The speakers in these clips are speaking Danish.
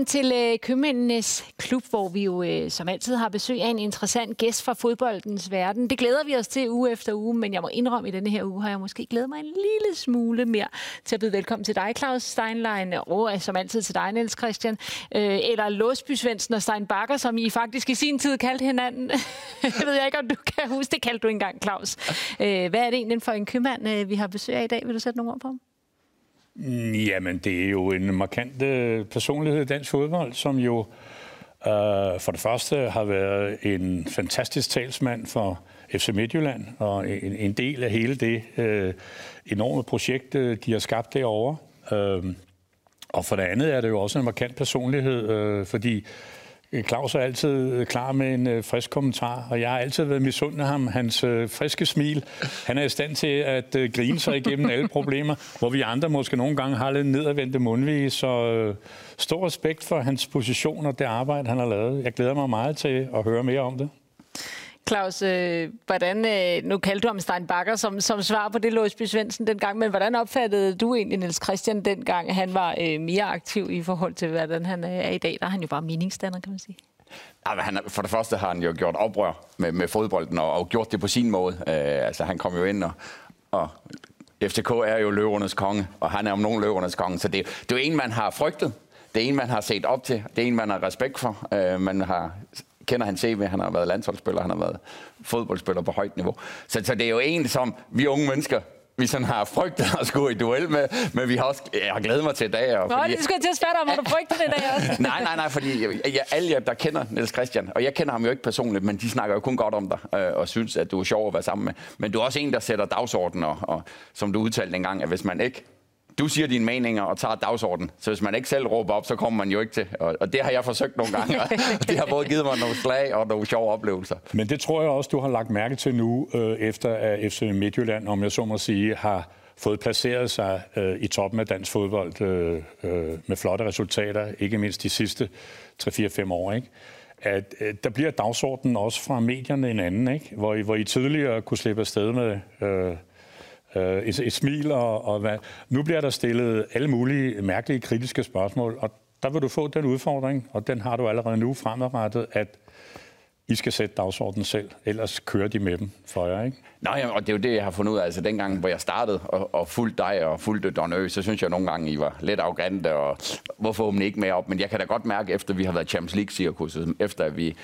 Velkommen til øh, Købmændenes Klub, hvor vi jo øh, som altid har besøg af en interessant gæst fra fodboldens verden. Det glæder vi os til uge efter uge, men jeg må indrømme, at i denne her uge har jeg måske glædet mig en lille smule mere til at byde velkommen til dig, Claus Steinlein, og som altid til dig, Niels Christian, øh, eller Låsby Svendsen og Stein Bakker, som I faktisk i sin tid kaldte hinanden. jeg ved ikke, om du kan huske, det kaldte du engang, Claus. Øh, hvad er det egentlig for en købmand, øh, vi har besøg af i dag? Vil du sætte nogle ord på ham? Jamen, det er jo en markant øh, personlighed i dansk fodbold, som jo øh, for det første har været en fantastisk talsmand for FC Midtjylland, og en, en del af hele det øh, enorme projekt, øh, de har skabt derovre. Øh, og for det andet er det jo også en markant personlighed, øh, fordi Øh, Claus er altid øh, klar med en øh, frisk kommentar, og jeg har altid været misundelig ham, hans friske smil. Han er i stand til at grine sig igennem alle problemer, hvor vi andre måske nogle gange har lidt nedadvendte mundvige, så stor respekt for hans position og det arbejde, han har lavet. Jeg glæder mig meget til at høre mere om det. Claus, øh, hvordan, øh, nu kaldte du ham Stein Bakker som, som svar på det, Låsby Svendsen dengang, men hvordan opfattede du egentlig Niels Christian dengang, han var øh, mere aktiv i forhold til, hvordan han øh, er i dag? Der er han jo bare meningsstander, kan man sige. Ja, men han, for det første har han jo gjort oprør med, med fodbolden og, og gjort det på sin måde. Øh, altså, han kom jo ind og, og FCK er jo løvernes konge, og han er om nogen løvernes konge, så det, det er jo en, man har frygtet. Det er en, man har set op til. Det er en, man har respekt for. Øh, man har kender han CV, han har været landsholdsspiller, han har været fodboldspiller på højt niveau. Så, så det er jo en, som vi unge mennesker vi sådan har frygtet at skulle i duel med, men vi har også, jeg har glædet mig til i dag. Og Nå, fordi, det skulle jeg til at spørge dig om, har du frygtet det i dag også? nej, nej, nej, fordi jeg, alle jer, der kender Niels Christian, og jeg kender ham jo ikke personligt, men de snakker jo kun godt om dig, øh, og synes, at du er sjov at være sammen med. Men du er også en, der sætter dagsordenen, og, og som du udtalte engang, at hvis man ikke du siger dine meninger og tager dagsordenen. Så hvis man ikke selv råber op, så kommer man jo ikke til. Og, og det har jeg forsøgt nogle gange, og det har både givet mig nogle slag og nogle sjove oplevelser. Men det tror jeg også, du har lagt mærke til nu, øh, efter at FC Midtjylland, om jeg så må sige, har fået placeret sig øh, i toppen af dansk fodbold øh, øh, med flotte resultater, ikke mindst de sidste 3-4-5 år. Ikke? at øh, der bliver dagsordenen også fra medierne en anden, ikke? Hvor, I, hvor I tidligere kunne slippe afsted med øh, øh, et, et smil, og, og hvad. nu bliver der stillet alle mulige mærkelige kritiske spørgsmål, og der vil du få den udfordring, og den har du allerede nu fremadrettet, at I skal sætte dagsordenen selv, ellers kører de med dem for jer, ikke? Nej, og det er jo det, jeg har fundet ud af. Altså dengang, hvor jeg startede og, og fulgte dig og fulgte Don Ø, så synes jeg nogle gange, I var lidt arrogante, og hvorfor åbne ikke mere op? Men jeg kan da godt mærke, efter vi har været Champions League-cirkuset, efter at vi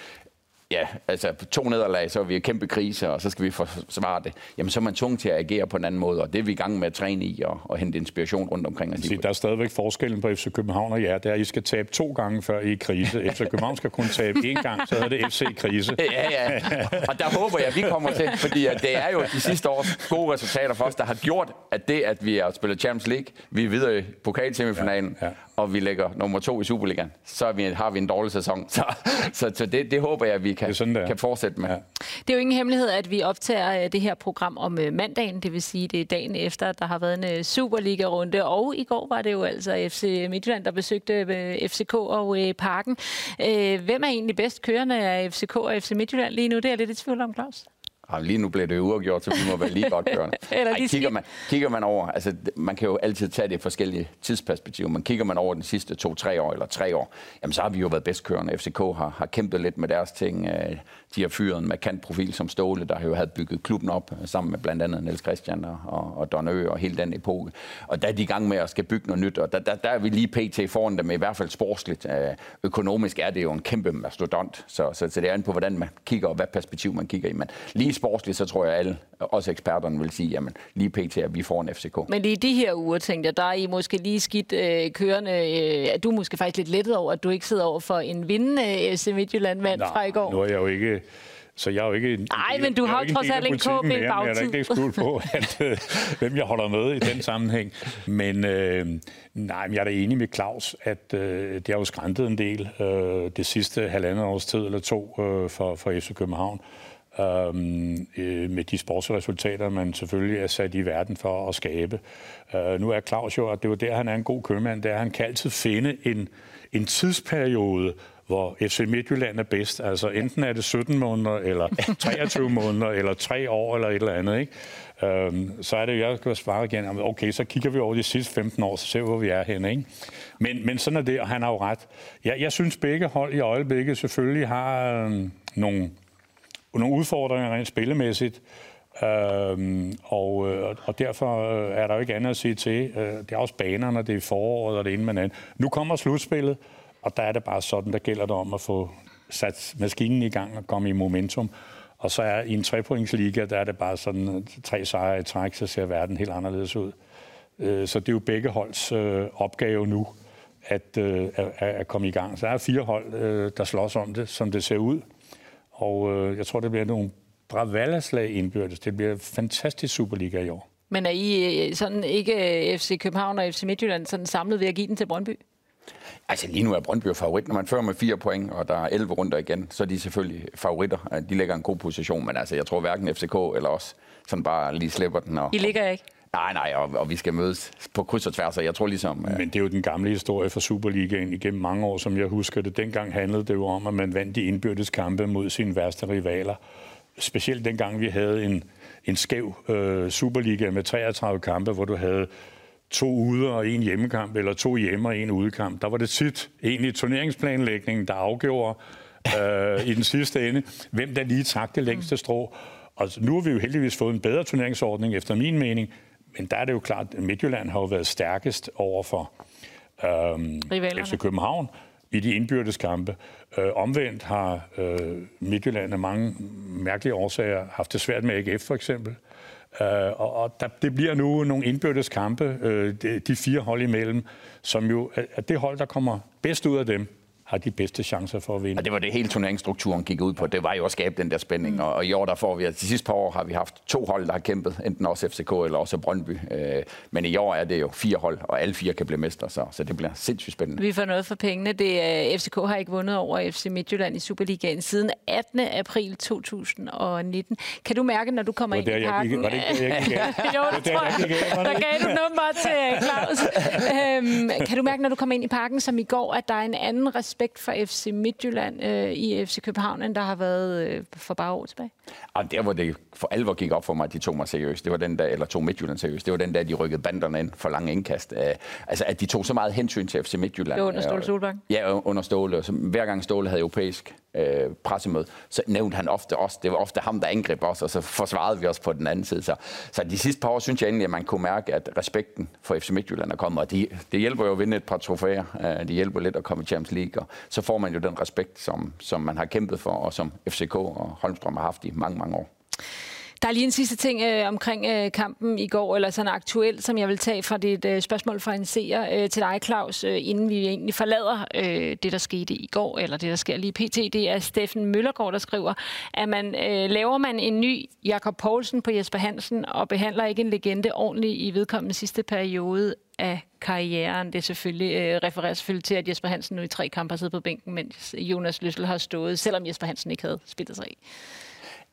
ja, altså to nederlag, så er vi i kæmpe krise, og så skal vi forsvare det. Jamen, så er man tvunget til at agere på en anden måde, og det er vi i gang med at træne i og, og hente inspiration rundt omkring. Og der er stadigvæk forskellen på FC København og jer, er, at I skal tabe to gange før I er i krise. FC København skal kun tabe én gang, så er det FC krise. ja, ja. Og der håber jeg, at vi kommer til, fordi det er jo de sidste års gode resultater for os, der har gjort, at det, at vi har spillet Champions League, vi er videre i pokalsemifinalen, ja, ja og vi ligger nummer to i Superligaen, så vi, har vi en dårlig sæson. Så, så, så det, det håber jeg, at vi kan, det sådan, kan fortsætte med. Ja. Det er jo ingen hemmelighed, at vi optager øh, det her program om øh, mandagen, det vil sige, det er dagen efter, at der har været en øh, Superliga-runde, og i går var det jo altså FC Midtjylland, der besøgte FCK og Parken. Hvem er egentlig bedst kørende af FCK og FC Midtjylland lige nu? Det er jeg lidt i tvivl om, Claus. Ja, lige nu bliver det uafgjort, så vi må være lige godt kørende. Ej, kigger, man, kigger man over, altså man kan jo altid tage det forskellige tidsperspektiver, men kigger man over den sidste to-tre år eller tre år, jamen så har vi jo været bedst kørende. FCK har, har kæmpet lidt med deres ting. Øh, de har fyret en markant profil som Ståle, der jo havde bygget klubben op øh, sammen med blandt andet Niels Christian og, og, og Don Ø og hele den epoke. Og der er de i gang med at skal bygge noget nyt, og der, der, der er vi lige pt. foran dem, i hvert fald sportsligt. Øh, økonomisk er det jo en kæmpe mastodont, så, så, så det er an på, hvordan man kigger og hvad perspektiv man kigger i. Men lige sportsligt, så tror jeg alle, også eksperterne vil sige, jamen lige pt. at vi får en FCK. Men i de her uger, tænkte jeg, der er I måske lige skidt øh, kørende. Øh, du er måske faktisk lidt lettet over, at du ikke sidder over for en vindende FC Midtjylland-mand fra i går. nu er jeg jo ikke så jeg er jo ikke... Nej, men du har jo trods alt en KB i bagtid. Jeg er da ikke skuld på, at, øh, hvem jeg holder med i den sammenhæng. Men øh, nej, men jeg er da enig med Claus, at øh, det har jo skræntet en del øh, det sidste halvandet års tid eller to øh, for, for FC København. øhm, øh, med de sportsresultater, man selvfølgelig er sat i verden for at skabe. Øh, nu er Claus jo, at det er der, han er en god købmand, er, at han kan altid finde en, en tidsperiode, hvor FC Midtjylland er bedst. Altså enten er det 17 måneder, eller 23 måneder, eller 3 år, eller et eller andet. Ikke? Øhm, så er det, jeg skal svare igen, okay, så kigger vi over de sidste 15 år, så ser vi, hvor vi er henne. Ikke? Men, men sådan er det, og han har jo ret. Ja, jeg synes, begge hold i øjeblikket selvfølgelig har øhm, nogle, nogle udfordringer rent spillemæssigt. Øhm, og, øh, og derfor øh, er der jo ikke andet at sige til. Øh, det er også banerne, det er foråret og det ene med andet. Nu kommer slutspillet, og der er det bare sådan, der gælder det om at få sat maskinen i gang og komme i momentum. Og så er i en trepointsliga, der er det bare sådan tre sejre i træk, så ser verden helt anderledes ud. Øh, så det er jo begge holds øh, opgave nu at, øh, at komme i gang. Så der er fire hold, øh, der slås om det, som det ser ud. Og jeg tror, det bliver nogle bravallerslag indbyrdes. Det bliver fantastisk Superliga i år. Men er I sådan ikke FC København og FC Midtjylland sådan samlet ved at give den til Brøndby? Altså lige nu er Brøndby favorit. Når man fører med fire point, og der er 11 runder igen, så er de selvfølgelig favoritter. De ligger en god position, men altså, jeg tror hverken FCK eller os sådan bare lige slipper den. Og, I ligger ikke? Nej, nej, og, og vi skal mødes på kryds og tværs, og jeg tror ligesom... Men det er jo den gamle historie for Superligaen igennem mange år, som jeg husker det. Dengang handlede det jo om, at man vandt de indbyrdes kampe mod sine værste rivaler. Specielt dengang vi havde en, en skæv øh, Superliga med 33 kampe, hvor du havde to ude og en hjemmekamp, eller to hjemme og en udekamp. Der var det tit egentlig turneringsplanlægningen, der afgjorde øh, i den sidste ende, hvem der lige trak det længste strå. Og nu har vi jo heldigvis fået en bedre turneringsordning, efter min mening, men der er det jo klart, at Midtjylland har jo været stærkest over for øh, FC København i de indbyrdes kampe. Øh, omvendt har øh, Midtjylland af mange mærkelige årsager haft det svært med AGF for eksempel. Øh, og og der, det bliver nu nogle indbyrdes kampe, øh, de, de fire hold imellem, som jo er det hold, der kommer bedst ud af dem, har de bedste chancer for at vinde. Og det var det hele turneringsstrukturen gik ud på. Det var jo at skabe den der spænding. Mm. Og, og i år der får vi, altså de sidste par år har vi haft to hold, der har kæmpet, enten også FCK eller også Brøndby. Øh, men i år er det jo fire hold, og alle fire kan blive mester, så, så det bliver sindssygt spændende. Vi får noget for pengene. Det er, FCK har ikke vundet over FC Midtjylland i Superligaen siden 18. april 2019. Kan du mærke, når du kommer ind i parken? Var det ikke, jeg gik jo, det, det tror jeg. Der gav du nummer til Claus. øhm, kan du mærke, når du kommer ind i parken, som i går, at der er en anden respekt respekt for FC Midtjylland øh, i FC København, end der har været øh, for bare år tilbage? Og der, hvor det for alvor gik op for mig, at de tog mig seriøst, det var den der, eller tog Midtjylland seriøst, det var den der, de rykkede banderne ind for lange indkast. Uh, altså, at de tog så meget hensyn til FC Midtjylland. Det var under Ståle Solbakken? Ja, under Ståle. Så hver gang Ståle havde europæisk uh, pressemøde, så nævnte han ofte os. Det var ofte ham, der angreb os, og så forsvarede vi os på den anden side. Så, så de sidste par år synes jeg egentlig, at man kunne mærke, at respekten for FC Midtjylland er kommet, og de, det hjælper jo at vinde et par trofæer. Uh, det hjælper lidt at komme i Champions League, og så får man jo den respekt, som, som man har kæmpet for, og som FCK og Holmstrøm har haft i mange, mange år. Der er lige en sidste ting øh, omkring øh, kampen i går, eller sådan aktuelt, som jeg vil tage fra dit øh, spørgsmål fra en seer øh, til dig, Claus, øh, inden vi egentlig forlader øh, det, der skete i går, eller det, der sker lige pt. Det er Steffen Møllergaard, der skriver, at man øh, laver man en ny Jakob Poulsen på Jesper Hansen, og behandler ikke en legende ordentligt i vedkommende sidste periode af karrieren. Det er selvfølgelig, øh, refererer selvfølgelig til, at Jesper Hansen nu i tre kampe har siddet på bænken, mens Jonas Løssel har stået, selvom Jesper Hansen ikke havde spillet sig i.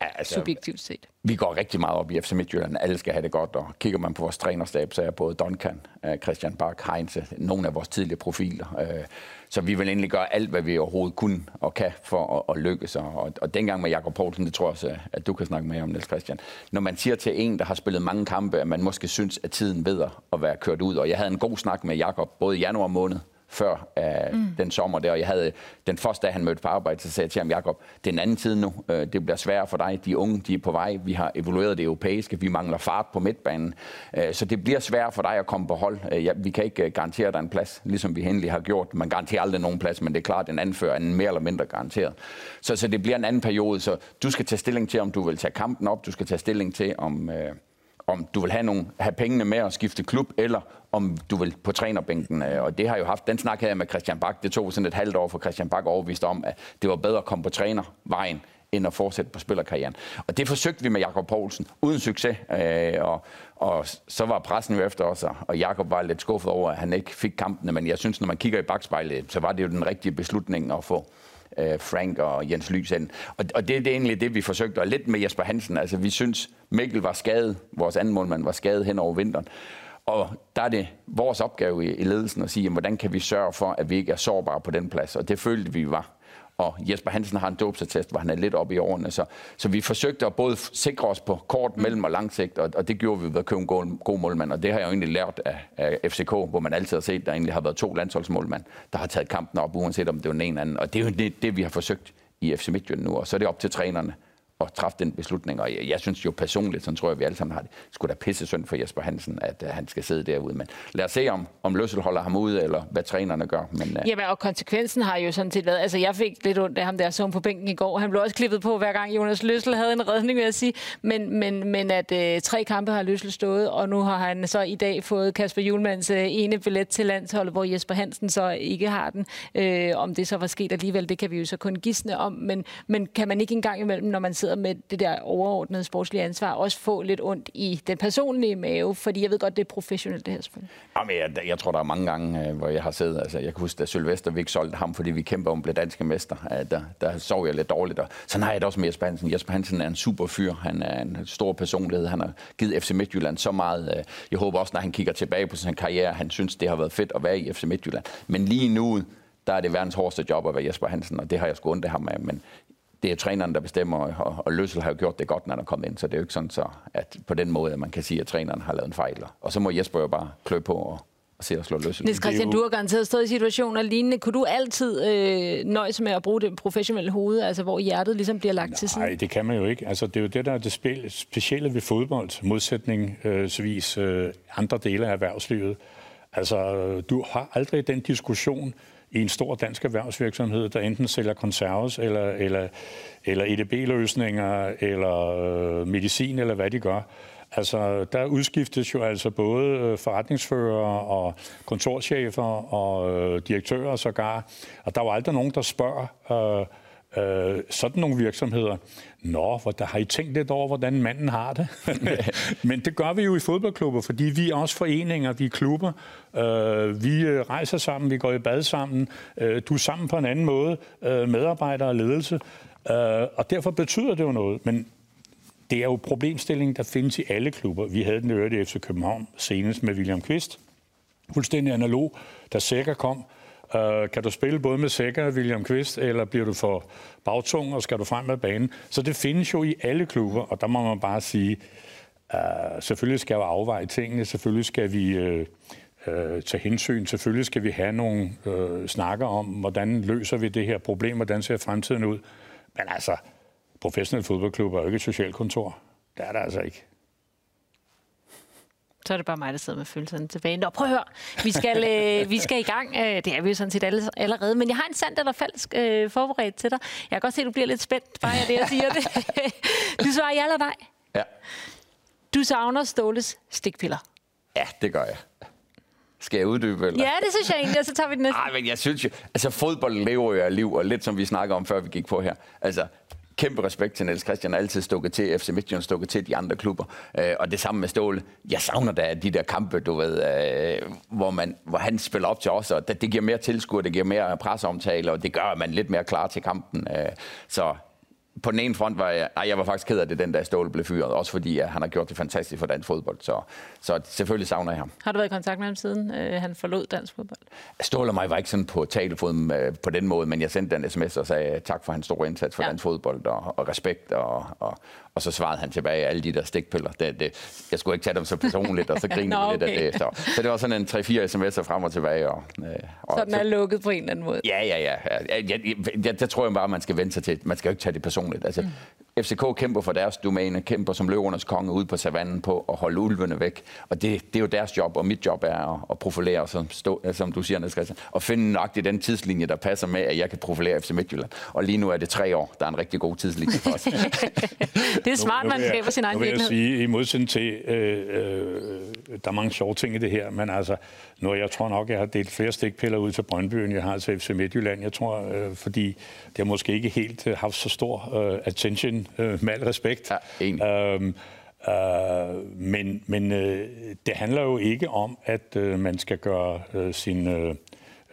Ja, altså, subjektivt set. Vi går rigtig meget op i FC Midtjylland. Alle skal have det godt, og kigger man på vores trænerstab, så er både Duncan, øh, Christian Bak, Heinze, nogle af vores tidligere profiler. Øh, så vi vil endelig gøre alt, hvad vi overhovedet kunne og kan for at, at lykkes. Og, og dengang med Jakob Poulsen, det tror jeg også, at du kan snakke med om, Niels Christian. Når man siger til en, der har spillet mange kampe, at man måske synes, at tiden ved at være kørt ud. Og jeg havde en god snak med Jakob både i januar måned før uh, mm. den sommer der. Og jeg havde den første dag, han mødte på arbejde, så sagde jeg til ham, Jacob, det er en anden tid nu. Uh, det bliver sværere for dig. De unge, de er på vej. Vi har evalueret det europæiske. Vi mangler fart på midtbanen. Uh, så det bliver sværere for dig at komme på hold. Uh, ja, vi kan ikke garantere dig en plads, ligesom vi endelig har gjort. Man garanterer aldrig nogen plads, men det er klart, at den anfører er mere eller mindre garanteret. Så, så det bliver en anden periode. Så du skal tage stilling til, om du vil tage kampen op. Du skal tage stilling til, om... Uh, om du vil have, nogle, have pengene med at skifte klub, eller om du vil på trænerbænken. Øh, og det har jo haft, den snak her med Christian Bak. Det tog sådan et halvt år for Christian Bak overvist om, at det var bedre at komme på trænervejen, end at fortsætte på spillerkarrieren. Og det forsøgte vi med Jakob Poulsen, uden succes. Øh, og, og så var pressen jo efter os, og Jakob var lidt skuffet over, at han ikke fik kampene. Men jeg synes, når man kigger i bagspejlet, så var det jo den rigtige beslutning at få øh, Frank og Jens Lysen. Og, og det, det er egentlig det, vi forsøgte, og lidt med Jesper Hansen. Altså, vi synes, Mikkel var skadet, vores anden målmand var skadet hen over vinteren. Og der er det vores opgave i, i ledelsen at sige, jamen, hvordan kan vi sørge for, at vi ikke er sårbare på den plads. Og det følte vi var og Jesper Hansen har en dåbsattest, hvor han er lidt oppe i årene. Så, så vi forsøgte at både sikre os på kort, mellem og lang sigt, og, og det gjorde vi ved at købe en god, god målmand. Og det har jeg jo egentlig lært af, af FCK, hvor man altid har set, at der egentlig har været to landsholdsmålmand, der har taget kampen op, uanset om det var den ene eller anden. Og det er jo det, det vi har forsøgt i FC Midtjylland nu, og så er det op til trænerne at træffe den beslutning. Og jeg, jeg synes jo personligt, sådan tror jeg, vi alle sammen har det, skulle da pisse synd for Jesper Hansen, at uh, han skal sidde derude. Men lad os se, om, om Løssel holder ham ude, eller hvad trænerne gør. Men, uh... Jamen, og konsekvensen har jo sådan set været, altså jeg fik lidt ondt af ham der, så på bænken i går. Han blev også klippet på, hver gang Jonas Løssel havde en redning, vil jeg sige. Men, men, men at uh, tre kampe har Løssel stået, og nu har han så i dag fået Kasper Julmans uh, ene billet til landsholdet, hvor Jesper Hansen så ikke har den. Uh, om det så var sket alligevel, det kan vi jo så kun gisne om. Men, men kan man ikke engang imellem, når man sidder med det der overordnede sportslige ansvar, også få lidt ondt i den personlige mave, fordi jeg ved godt, det er professionelt det her spil. Jamen, jeg, jeg tror, der er mange gange, øh, hvor jeg har siddet. altså jeg kan huske, da Sylvester vi ikke solgte ham, fordi vi kæmper om at blive danske mester, øh, der, der sov jeg lidt dårligt. Og sådan har jeg det også med Jesper Hansen. Jesper Hansen er en super fyr, han er en stor personlighed, han har givet FC Midtjylland så meget. Øh, jeg håber også, når han kigger tilbage på sin karriere, han synes, det har været fedt at være i FC Midtjylland. Men lige nu, der er det verdens hårdeste job at være Jesper Hansen, og det har jeg sgu ondt af ham af. Men det er træneren, der bestemmer, og, og Løssel har jo gjort det godt, når han er kommet ind, så det er jo ikke sådan, så, at på den måde, at man kan sige, at træneren har lavet en fejl. Og så må Jesper jo bare klø på og, og se at slå Løssel. Niels Christian, du har garanteret stået i situationer lignende. Kunne du altid øh, nøjes med at bruge det professionelle hoved, altså hvor hjertet ligesom bliver lagt Nej, til siden? Nej, det kan man jo ikke. Altså, det er jo det, der er det spil, specielle ved fodbold, modsætningsvis øh, andre dele af erhvervslivet. Altså, du har aldrig den diskussion, i en stor dansk erhvervsvirksomhed, der enten sælger konserves eller, eller, eller EDB-løsninger eller øh, medicin eller hvad de gør. Altså, der udskiftes jo altså både øh, forretningsfører og kontorchefer og øh, direktører sågar. Og der er jo aldrig nogen, der spørger øh, øh, sådan nogle virksomheder, Nå, hvor der har I tænkt lidt over, hvordan manden har det? Men det gør vi jo i fodboldklubber, fordi vi er også foreninger, vi er klubber. Øh, vi øh, rejser sammen, vi går i bad sammen. Øh, du er sammen på en anden måde, øh, medarbejdere og ledelse. Øh, og derfor betyder det jo noget. Men det er jo problemstillingen, der findes i alle klubber. Vi havde den øvrigt i FC København senest med William Kvist. Fuldstændig analog, da Sækker kom Øh, kan du spille både med Sækker og William Kvist, eller bliver du for bagtung, og skal du frem med banen? Så det findes jo i alle klubber, og der må man bare sige, uh, selvfølgelig skal vi afveje tingene, selvfølgelig skal vi uh, uh, tage hensyn, selvfølgelig skal vi have nogle uh, snakker om, hvordan løser vi det her problem, hvordan ser fremtiden ud. Men altså, professionelle fodboldklubber er jo ikke et socialkontor. Det er der altså ikke så er det bare mig, der sidder med følelserne tilbage. Nå, prøv at høre. Vi skal, øh, vi skal i gang. Øh, det er vi jo sådan set alle, allerede. Men jeg har en sand eller falsk øh, forberedt til dig. Jeg kan godt se, at du bliver lidt spændt, bare jeg det, jeg siger det. du svarer ja eller nej? Ja. Du savner Ståles stikpiller. Ja, det gør jeg. Skal jeg uddybe, eller? Ja, det synes jeg egentlig, og så tager vi den næste. Nej, men jeg synes jo, altså fodbold lever jo af liv, og lidt som vi snakker om, før vi gik på her. Altså, kæmpe respekt til Niels Christian, altid stukket til, FC Midtjylland stukket til de andre klubber. Øh, og det samme med Ståle. Jeg savner da de der kampe, du ved, øh, hvor, man, hvor han spiller op til os, og det, det giver mere tilskuer, det giver mere presseomtale, og det gør, at man lidt mere klar til kampen. Øh, så på den ene front var jeg, ej, jeg var faktisk ked af det, den der Ståle blev fyret, også fordi at han har gjort det fantastisk for dansk fodbold, så, så selvfølgelig savner jeg ham. Har du været i kontakt med ham siden øh, han forlod dansk fodbold? Ståle og mig var ikke sådan på talefod øh, på den måde, men jeg sendte den sms og sagde tak for hans store indsats for ja. dansk fodbold og, og respekt, og, og, og så svarede han tilbage alle de der stikpiller. Det, det, jeg skulle ikke tage dem så personligt, og så grine okay. lidt af det. Så, så det var sådan en 3-4 sms'er frem og tilbage. Og, øh, og så den er lukket på en eller anden måde? Ja, ja, ja. Jeg, jeg, jeg, jeg tror jeg bare, man skal vente sig til. Man skal jo ikke tage det personligt. Altså, mm. FCK kæmper for deres domæne, kæmper som løvernes konge ude på savannen på at holde ulvene væk. Og det, det er jo deres job, og mit job er at, at profilere, som, stå, som du siger, Niels Christian, og finde nøjagtigt den tidslinje, der passer med, at jeg kan profilere FC Midtjylland. Og lige nu er det tre år, der er en rigtig god tidslinje for os. det er smart, man skaber sin egen virkelighed. sige, i modsætning til, øh, øh, der er mange sjove ting i det her, men altså, nu jeg tror nok, jeg har delt flere stikpiller ud til Brøndby, end jeg har til FC Midtjylland. Jeg tror, øh, fordi det har måske ikke helt øh, haft så stor øh, attention, øh, med al respekt. Ja, øhm, øh, men men øh, det handler jo ikke om, at øh, man skal gøre øh, sin... Øh,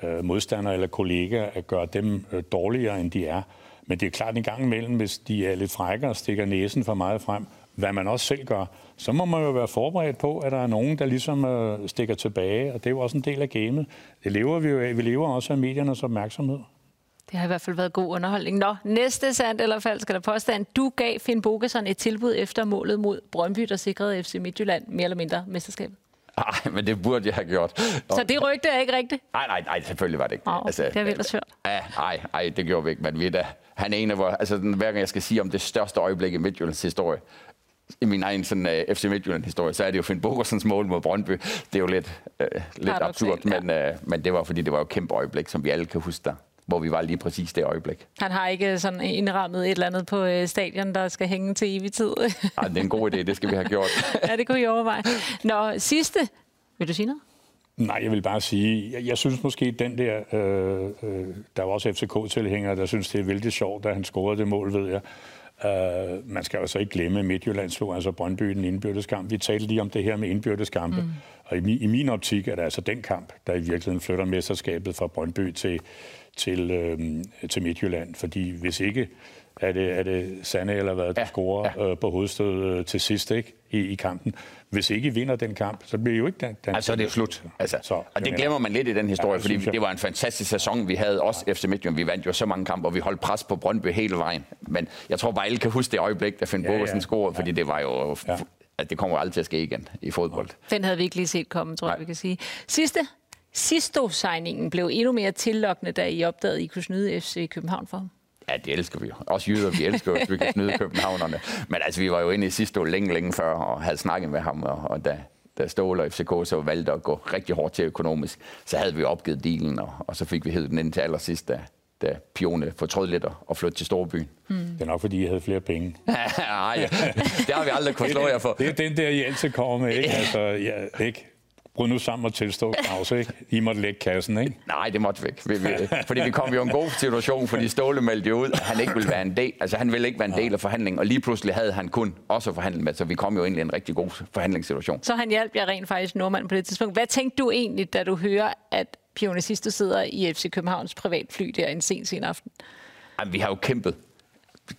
øh, modstandere eller kollegaer at gøre dem øh, dårligere, end de er. Men det er klart en gang imellem, hvis de er lidt frække og stikker næsen for meget frem, hvad man også selv gør, så må man jo være forberedt på, at der er nogen, der ligesom øh, stikker tilbage, og det er jo også en del af gamet. Det lever vi jo af. Vi lever også af mediernes opmærksomhed. Det har i hvert fald været god underholdning. Nå, næste sandt eller falsk eller påstand. Du gav Finn Bogason et tilbud efter målet mod Brøndby, der sikrede FC Midtjylland mere eller mindre mesterskabet. Nej, men det burde jeg have gjort. Så det rygte er ikke rigtigt? Nej, nej, nej, selvfølgelig var det ikke. Oh, altså, det er ellers hørt. Ja, nej, nej, det gjorde vi ikke, men vi da, han er en af vores, altså hver gang jeg skal sige om det største øjeblik i Midtjyllands historie, i min egen sådan, uh, øh, FC Midtjylland-historie, så er det jo Finn Bogersens mål mod Brøndby. Det er jo lidt, uh, lidt absurd, ja. men, uh, men det var fordi, det var jo et kæmpe øjeblik, som vi alle kan huske der hvor vi var lige præcis det øjeblik. Han har ikke sådan indrammet et eller andet på stadion, der skal hænge til evig tid. Ej, det er en god idé, det skal vi have gjort. ja, det kunne I overveje. Nå, sidste. Vil du sige noget? Nej, jeg vil bare sige, jeg, jeg synes måske, den der, øh, øh, der var også FCK-tilhængere, der synes, det er vældig sjovt, da han scorede det mål, ved jeg. Uh, man skal altså ikke glemme, Midtjylland slog altså Brøndby den indbyrdeskamp. Vi talte lige om det her med indbyrdeskampe. Mm. Og i, i min optik er det altså den kamp, der i virkeligheden flytter mesterskabet fra Brøndby til, til, øh, til Midtjylland. Fordi hvis ikke, er det, er det Sande eller hvad, der ja, scorer ja. Øh, på hovedstød øh, til sidst ikke, i, i kampen. Hvis ikke I vinder den kamp, så bliver I jo ikke den. den altså, det er slut. Altså, så, og det glemmer man lidt i den historie, ja, fordi det var en fantastisk sæson, vi havde også efter Midtjylland. Vi vandt jo så mange kampe, og vi holdt pres på Brøndby hele vejen. Men jeg tror bare, alle kan huske det øjeblik, da Finn ja, Bogersen ja, scorede, fordi ja. det var jo... Ja. At det kommer aldrig til at ske igen i fodbold. Den havde vi ikke lige set komme, tror jeg, vi kan sige. Sidste Sisto-signingen blev endnu mere tillokkende, da I opdagede, at I kunne snyde FC København for ham. Ja, det elsker vi jo. Også jyder, vi elsker jo, at vi kan snyde københavnerne. Men altså, vi var jo inde i sidste år længe, længe før, og havde snakket med ham, og, og da, da Ståle og FCK så valgte at gå rigtig hårdt til økonomisk, så havde vi opgivet dealen, og, og så fik vi hævet den ind til allersidst, da, da Pione fortrød lidt og flyttede til Storbyen. Mm. Det er nok, fordi I havde flere penge. Nej, det har vi aldrig kunnet slå jer for. Det er den der, I altid kommer med, ikke? Altså, ja, ikke? Bryd nu sammen og tilstå, Claus, ikke? I måtte lægge kassen, ikke? Nej, det måtte vi ikke. Vi, vi, fordi vi kom jo i en god situation, fordi Ståle meldte jo ud, at han ikke ville være en del, altså han ville ikke være en del af forhandlingen, og lige pludselig havde han kun også forhandlet med, så vi kom jo egentlig i en rigtig god forhandlingssituation. Så han hjalp jer rent faktisk nordmand på det tidspunkt. Hvad tænkte du egentlig, da du hører, at Pione Sisto sidder i FC Københavns privatfly der en sen, sen aften? Jamen, vi har jo kæmpet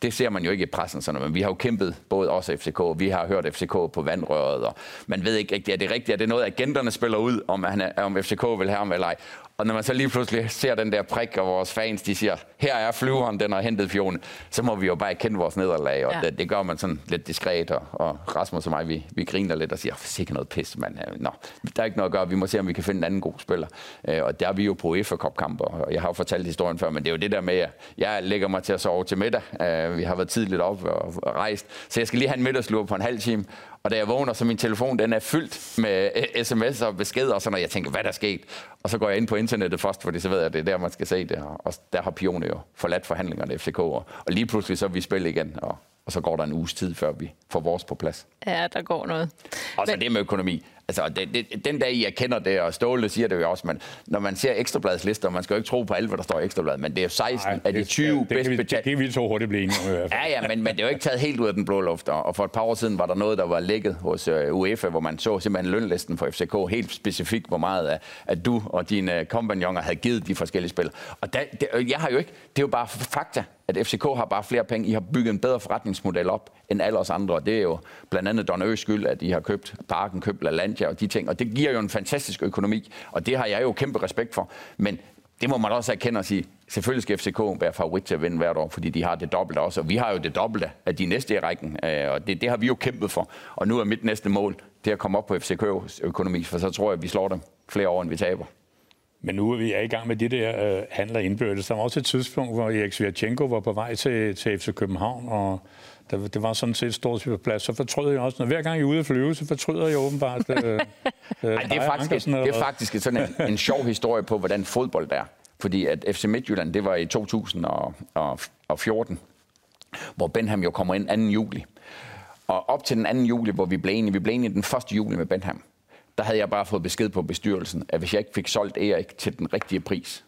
det ser man jo ikke i pressen, sådan, men vi har jo kæmpet, både os og FCK, vi har hørt FCK på vandrøret, og man ved ikke rigtigt, er det rigtigt, er det noget, agenterne spiller ud, om, han er, om FCK vil have ham eller ej. Og når man så lige pludselig ser den der prik, og vores fans de siger, her er flyveren, den har hentet fjone, så må vi jo bare kende vores nederlag, og ja. det, det, gør man sådan lidt diskret, og, og Rasmus og mig, vi, vi griner lidt og siger, sikkert noget pis, mand. Nå, der er ikke noget at gøre, vi må se, om vi kan finde en anden god spiller. Øh, og der er vi jo på UEFA Cup kamper, og jeg har jo fortalt historien før, men det er jo det der med, at jeg lægger mig til at sove til middag. Øh, vi har været tidligt op og, og rejst, så jeg skal lige have en middagslur på en halv time, og da jeg vågner, så min telefon den er fyldt med sms'er og beskeder og sådan, og jeg tænker, hvad der er sket? Og så går jeg ind på internettet først, fordi så ved jeg, at det er der, man skal se det. Og der har Pione jo forladt forhandlingerne FCK, og lige pludselig så er vi spil igen, og, og så går der en uges tid, før vi får vores på plads. Ja, der går noget. Og så Men... det med økonomi. Altså, det, det, den dag, jeg kender det, og Ståle siger det jo også, men når man ser Ekstrabladets lister, man skal jo ikke tro på alt, hvad der står i Ekstrabladet, men det er 16 Ej, af de 20 det, bedst betalte. Det kan vi så hurtigt blive enige om i hvert fald. Ja, ja, men, men det er jo ikke taget helt ud af den blå luft, og for et par år siden var der noget, der var lækket hos uh, UEFA, hvor man så simpelthen lønlisten for FCK helt specifikt, hvor meget af, at du og dine kompagnoner havde givet de forskellige spil. Og der, det, jeg har jo ikke, det er jo bare fakta at FCK har bare flere penge. I har bygget en bedre forretningsmodel op end alle os andre. Det er jo blandt andet Don Øs skyld, at I har købt Parken, købt LaLandia og de ting. Og det giver jo en fantastisk økonomi, og det har jeg jo kæmpe respekt for. Men det må man også erkende og sige, selvfølgelig skal FCK være favorit til at vinde hvert år, fordi de har det dobbelte også, og vi har jo det dobbelte af de næste i rækken, øh, og det, det har vi jo kæmpet for. Og nu er mit næste mål, det at komme op på FCK's økonomi, for så tror jeg, at vi slår dem flere år, end vi taber. Men nu er vi i gang med de der øh, handler indbyrdes. Der var også et tidspunkt, hvor Erik Svirchenko var på vej til, til FC København, og der, det var sådan set stort plads. Så fortryder jeg også, når hver gang jeg er ude at flyve, så fortryder jeg åbenbart. Øh, øh, Ej, det, er faktisk, det er faktisk sådan en, en sjov historie på, hvordan fodbold er. Fordi at FC Midtjylland, det var i 2014, hvor Benham jo kommer ind 2. juli. Og op til den 2. juli, hvor vi blev enige, vi blev enige den 1. juli med Benham, der havde jeg bare fået besked på bestyrelsen, at hvis jeg ikke fik solgt Erik til den rigtige pris,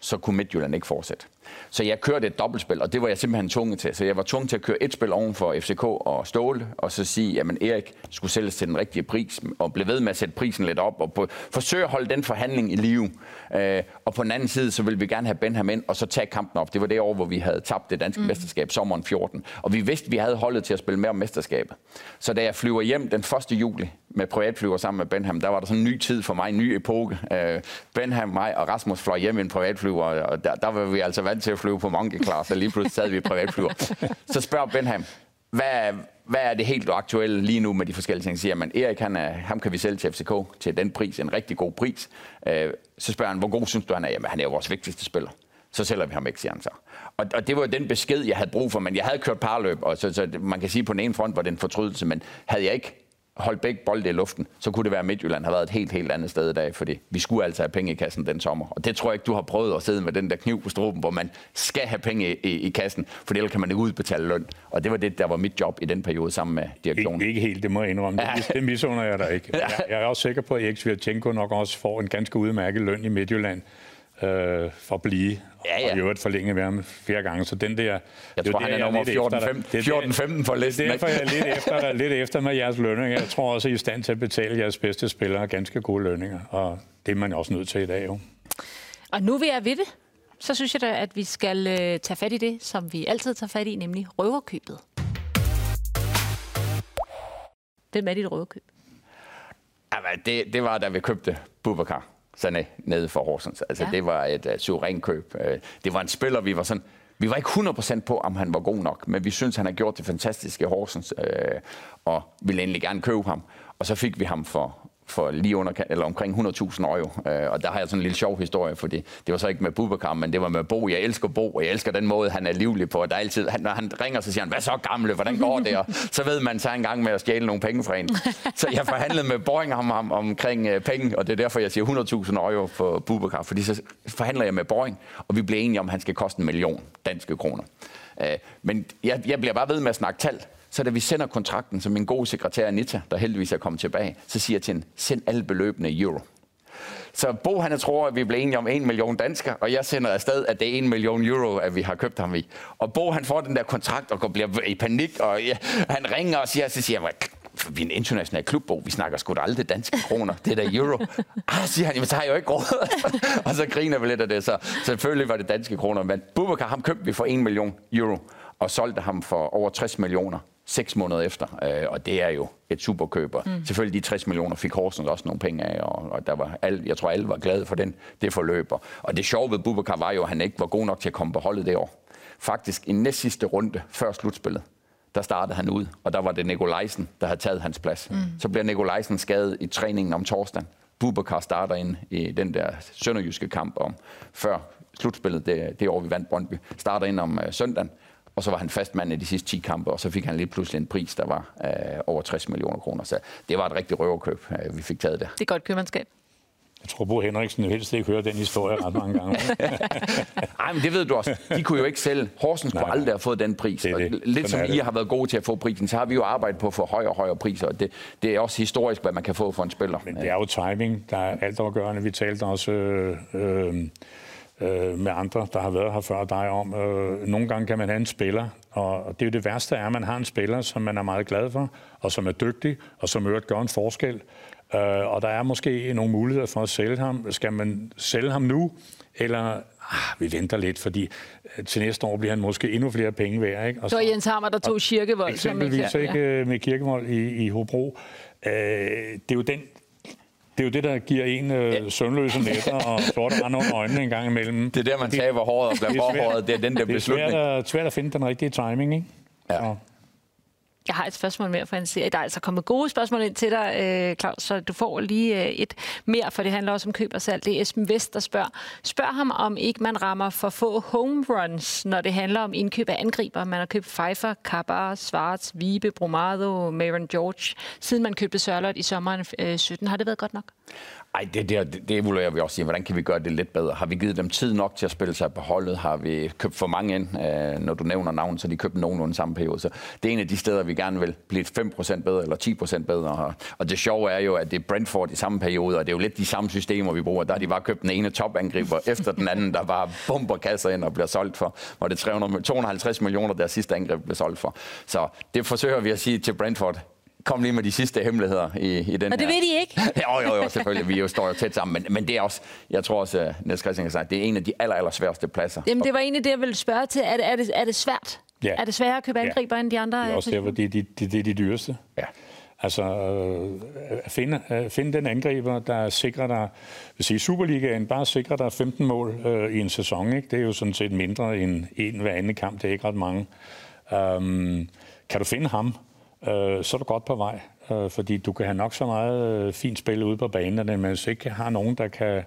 så kunne Midtjylland ikke fortsætte. Så jeg kørte et dobbeltspil, og det var jeg simpelthen tvunget til. Så jeg var tvunget til at køre et spil oven for FCK og Ståle, og så sige, at Erik skulle sælges til den rigtige pris, og blive ved med at sætte prisen lidt op, og på, forsøge at holde den forhandling i live. Øh, og på den anden side, så ville vi gerne have Benham ind, og så tage kampen op. Det var det år, hvor vi havde tabt det danske mm. mesterskab sommeren 14. Og vi vidste, at vi havde holdet til at spille mere om mesterskabet. Så da jeg flyver hjem den 1. juli med privatflyver sammen med Benham, der var der sådan en ny tid for mig, en ny epoke. Øh, Benham, mig og Rasmus fløj hjem i en privatflyver, og der, der var vi altså vant til at flyve på monkey class, og lige pludselig sad vi i privatflyver. Så spørger Benham, hvad, hvad er det helt aktuelle lige nu med de forskellige ting? Siger man, Erik, han er, ham kan vi sælge til FCK til den pris, en rigtig god pris. Øh, så spørger han, hvor god synes du, han er? Jamen, han er jo vores vigtigste spiller. Så sælger vi ham ikke, siger han så. Og, og det var den besked, jeg havde brug for, men jeg havde kørt parløb, og så, så man kan sige, på den ene front var det en fortrydelse, men havde jeg ikke holdt begge bolde i luften, så kunne det være, at Midtjylland har været et helt, helt andet sted i dag, fordi vi skulle altså have penge i kassen den sommer. Og det tror jeg ikke, du har prøvet at sidde med den der kniv på struben, hvor man skal have penge i, i, kassen, for ellers kan man ikke udbetale løn. Og det var det, der var mit job i den periode sammen med direktionen. Ikke, ikke helt, det må jeg indrømme. Det, det misunder jeg dig ikke. Jeg, jeg er også sikker på, at Erik Svirtjenko nok også får en ganske udmærket løn i Midtjylland øh, for at blive. Ja, ja. Og i øvrigt forlænge med ham flere gange. Så den der... Jeg tror, han er nummer 14-15 for listen. Derfor er jeg lidt efter, lidt efter med jeres lønninger. Jeg tror også, I er i stand til at betale jeres bedste spillere ganske gode lønninger. Og det er man også nødt til i dag, jo. Og nu vil jeg ved det. Så synes jeg da, at vi skal øh, tage fat i det, som vi altid tager fat i, nemlig røverkøbet. Hvem er dit røverkøb? Jamen, det, det var, da vi købte Bubakar. Sané nede for Horsens. Altså, ja. det var et uh, suveræn køb. Uh, det var en spiller, vi var sådan... Vi var ikke 100% på, om han var god nok, men vi synes, han har gjort det fantastiske Horsens, uh, og ville endelig gerne købe ham. Og så fik vi ham for for lige under, eller omkring 100.000 euro. Øh, og der har jeg sådan en lille sjov historie, fordi det var så ikke med Bubakar, men det var med Bo. Jeg elsker Bo, og jeg elsker den måde, han er livlig på. Der er altid, han, når han ringer, så siger han, hvad så gamle, hvordan går det? Og så ved man, så er en gang med at stjæle nogle penge fra en. Så jeg forhandlede med Boring om, om, omkring øh, penge, og det er derfor, jeg siger 100.000 euro for Bubakar, fordi så forhandler jeg med Boring, og vi bliver enige om, at han skal koste en million danske kroner. Øh, men jeg, jeg bliver bare ved med at snakke tal. Så da vi sender kontrakten, som min gode sekretær Anita, der heldigvis er kommet tilbage, så siger jeg til hende, send alle beløbene i euro. Så Bo han tror, at vi bliver enige om 1 million dansker, og jeg sender afsted, at det er 1 million euro, at vi har købt ham i. Og Bo han får den der kontrakt og går, bliver i panik, og ja, han ringer og siger, så siger jeg, vi er en international klubbo, Vi snakker sgu da aldrig danske kroner. Det er da euro. Ah, siger han, jamen så har jeg jo ikke råd. og så griner vi lidt af det. Så selvfølgelig var det danske kroner. Men Bubakar, ham købte vi for 1 million euro og solgte ham for over 60 millioner seks måneder efter, øh, og det er jo et superkøb. Mm. Selvfølgelig de 60 millioner fik Horsens også nogle penge af, og, og der var alle, jeg tror alle var glade for den, det forløb. Og det sjove ved Bubakar var jo, at han ikke var god nok til at komme på holdet det år. Faktisk i næst sidste runde før slutspillet, der startede han ud, og der var det Nikolajsen, der havde taget hans plads. Mm. Så bliver Nikolajsen skadet i træningen om torsdagen. Bubakar starter ind i den der sønderjyske kamp om før slutspillet, det, det år vi vandt Brøndby, starter ind om uh, søndagen og så var han fastmand i de sidste 10 kampe, og så fik han lige pludselig en pris, der var øh, over 60 millioner kroner. Så det var et rigtigt røverkøb, øh, vi fik taget der. Det er godt købmandskab. Jeg tror, Bo Henriksen helst ikke høre den historie ret mange gange. Nej, men det ved du også. De kunne jo ikke selv. Horsens kunne aldrig have fået den pris. Det det. lidt Sådan som I har været gode til at få prisen, så har vi jo arbejdet på at få højere og højere priser. Og det, det er også historisk, hvad man kan få for en spiller. Men det er jo timing, der er altafgørende. Vi talte også... Øh, øh, øh, med andre, der har været her før dig om. Øh, nogle gange kan man have en spiller, og det er jo det værste er, at man har en spiller, som man er meget glad for, og som er dygtig, og som øvrigt gør en forskel. Øh, og der er måske nogle muligheder for at sælge ham. Skal man sælge ham nu, eller ah, vi venter lidt, fordi øh, til næste år bliver han måske endnu flere penge værd. Ikke? Og så, så Jens Hammer, der tog Kirkevold. Eksempelvis ikke, ja. Med Kirkevold i, i Hobro. Øh, det er jo den det er jo det, der giver en øh, søvnløse nætter og sorte rand under øjnene en gang imellem. Det er der, man taber håret og bliver forhåret. Det er den der beslutning. Det er svært at, svært at finde den rigtige timing, ikke? Ja. Så. Jeg har et spørgsmål mere for en serie. Der er altså kommet gode spørgsmål ind til dig, øh, Claus, så du får lige øh, et mere, for det handler også om køb og salg. Det er Esben Vest, der spørger. Spørg ham, om ikke man rammer for få home runs, når det handler om indkøb af angriber. Man har købt Pfeiffer, Kabar, Svarts, Vibe, Bromado, Maron George, siden man købte Sørlot i sommeren øh, 17. Har det været godt nok? Ej, det, det, det evaluerer vi også i. Hvordan kan vi gøre det lidt bedre? Har vi givet dem tid nok til at spille sig på holdet? Har vi købt for mange ind? Øh, når du nævner navn, så de købt nogenlunde samme periode. Så det er en af de steder, vi gerne vil blive 5% bedre eller 10% bedre. Og det sjove er jo, at det er Brentford i samme periode, og det er jo lidt de samme systemer, vi bruger. Der har de bare købt den ene topangriber efter den anden, der bare bomber kasser ind og bliver solgt for, hvor det 300, 250 millioner, der sidste angreb blev solgt for. Så det forsøger vi at sige til Brentford kom lige med de sidste hemmeligheder i, i den Og det her. ved de ikke? jo, jo, jo, selvfølgelig. Vi jo står jo tæt sammen. Men, men det er også, jeg tror også, at Niels Christian har sagt, det er en af de aller, aller sværeste pladser. Jamen, det var egentlig det, jeg ville spørge til. Er det, er det, er det svært? Ja. Er det sværere at købe angriber ja. end de andre? Det er også derfor, det er de, det, det er de dyreste. Ja. Altså, øh, at finde, at finde den angriber, der sikrer dig, vil sige, Superligaen bare sikrer dig 15 mål øh, i en sæson, ikke? det er jo sådan set mindre end en hver anden kamp, det er ikke ret mange. Um, kan du finde ham, øh, så er du godt på vej, øh, fordi du kan have nok så meget øh, fint spil ude på banen, men hvis ikke har nogen, der kan,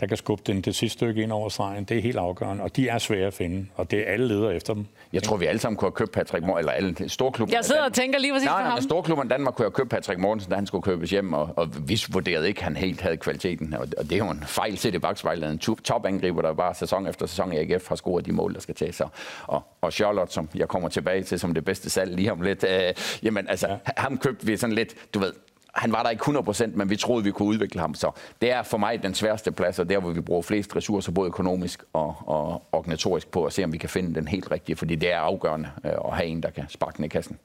der kan skubbe den det sidste stykke ind over stregen. Det er helt afgørende, og de er svære at finde, og det er alle leder efter dem. Jeg tror, vi alle sammen kunne have købt Patrick Mortensen, eller alle storklubber. Jeg sidder og tænker lige præcis nej, nej, ham. storklubben Danmark kunne have købt Patrick Mortensen, da han skulle købes hjem, og, og vi vurderede ikke, at han helt havde kvaliteten. Og, og det er jo en fejl til det bagspejlet. En topangriber, der bare sæson efter sæson i AGF har scoret de mål, der skal til sig. Og, og Charlotte, som jeg kommer tilbage til som det bedste salg lige om lidt, øh, jamen altså, ja. ham købte vi sådan lidt, du ved, han var der ikke 100%, men vi troede, vi kunne udvikle ham. Så det er for mig den sværeste plads, og der, hvor vi bruger flest ressourcer, både økonomisk og, og organisatorisk, på at se, om vi kan finde den helt rigtige, fordi det er afgørende øh, at have en, der kan sparke den i kassen.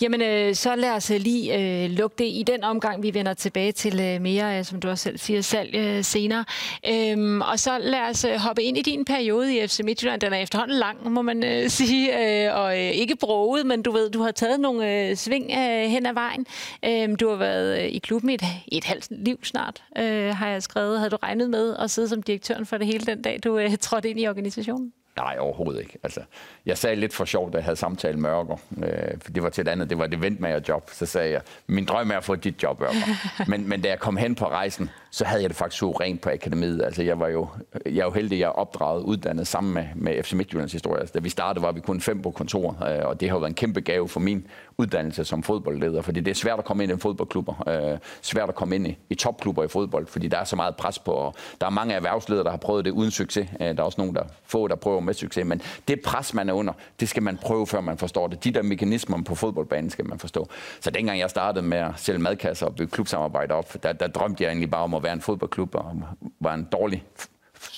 Jamen, øh, så lad os øh, lige øh, lukke det i den omgang. Vi vender tilbage til øh, mere, øh, som du også selv siger, salg øh, senere. Øhm, og så lad os øh, hoppe ind i din periode i FC Midtjylland. Den er efterhånden lang, må man øh, sige, øh, og øh, ikke broget, men du ved, du har taget nogle øh, sving øh, hen ad vejen. Øh, du har været øh, i klubben i et, et halvt liv snart, øh, har jeg skrevet. Havde du regnet med at sidde som direktøren for det hele den dag, du øh, trådte ind i organisationen? Nej, overhovedet ikke. Altså, jeg sagde lidt for sjovt, da jeg havde samtale med Ørger. Øh, for det var til et andet, det var et eventmager-job. Så sagde jeg, min drøm er at få dit job, Ørger. men, men da jeg kom hen på rejsen, så havde jeg det faktisk så rent på akademiet. Altså, jeg var jo, jeg er jo heldig, at jeg er opdraget, uddannet sammen med, med FC Midtjyllands historie. Altså, da vi startede, var vi kun fem på kontor, øh, og det har været en kæmpe gave for min uddannelse som fodboldleder, fordi det er svært at komme ind i fodboldklubber, øh, svært at komme ind i, i topklubber i fodbold, fordi der er så meget pres på, og der er mange erhvervsledere, der har prøvet det uden succes. Øh, der er også nogen, der få, der prøver med succes, men det pres, man er under, det skal man prøve, før man forstår det. De der mekanismer på fodboldbanen skal man forstå. Så dengang jeg startede med at sælge madkasser og bygge klubsamarbejde op, der, der drømte jeg egentlig bare om at være en fodboldklub, og var en dårlig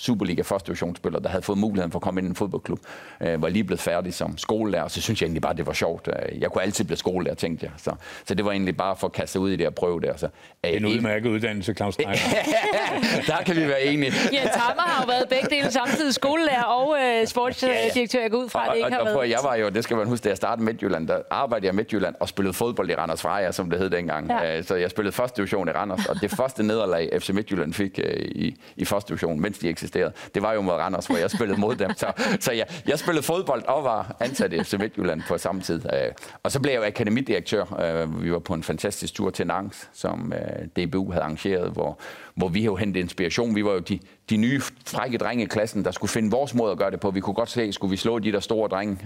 Superliga første divisionsspiller, der havde fået muligheden for at komme ind i en fodboldklub, øh, var lige blevet færdig som skolelærer, så synes jeg egentlig bare, det var sjovt. Øh, jeg kunne altid blive skolelærer, tænkte jeg. Så, så det var egentlig bare for at kaste ud i det og prøve det. Så, øh, en udmærket uddannelse, Claus Steiner. Der kan vi være enige. Ja, Tammer har jo været begge dele samtidig skolelærer og øh, sportsdirektør. Jeg går ud fra, at det ikke og, har og, været... Og jeg var jo, det skal man huske, da jeg startede Midtjylland, der arbejdede jeg i Midtjylland og spillede fodbold i Randers Freja, som det hed dengang. Ja. Så jeg spillede første division i Randers, og det første nederlag FC Midtjylland fik i, i første division, mens de eksisterede, det var jo mod Randers, hvor jeg spillede mod dem. Så, så jeg, jeg spillede fodbold og var ansat i FC Midtjylland på samme tid. Øh, og så blev jeg jo akademidirektør. Øh, vi var på en fantastisk tur til Nangs, som øh, DBU havde arrangeret, hvor, hvor vi jo hentede inspiration. Vi var jo de, de nye frække drenge i klassen, der skulle finde vores måde at gøre det på. Vi kunne godt se, skulle vi slå de der store drenge.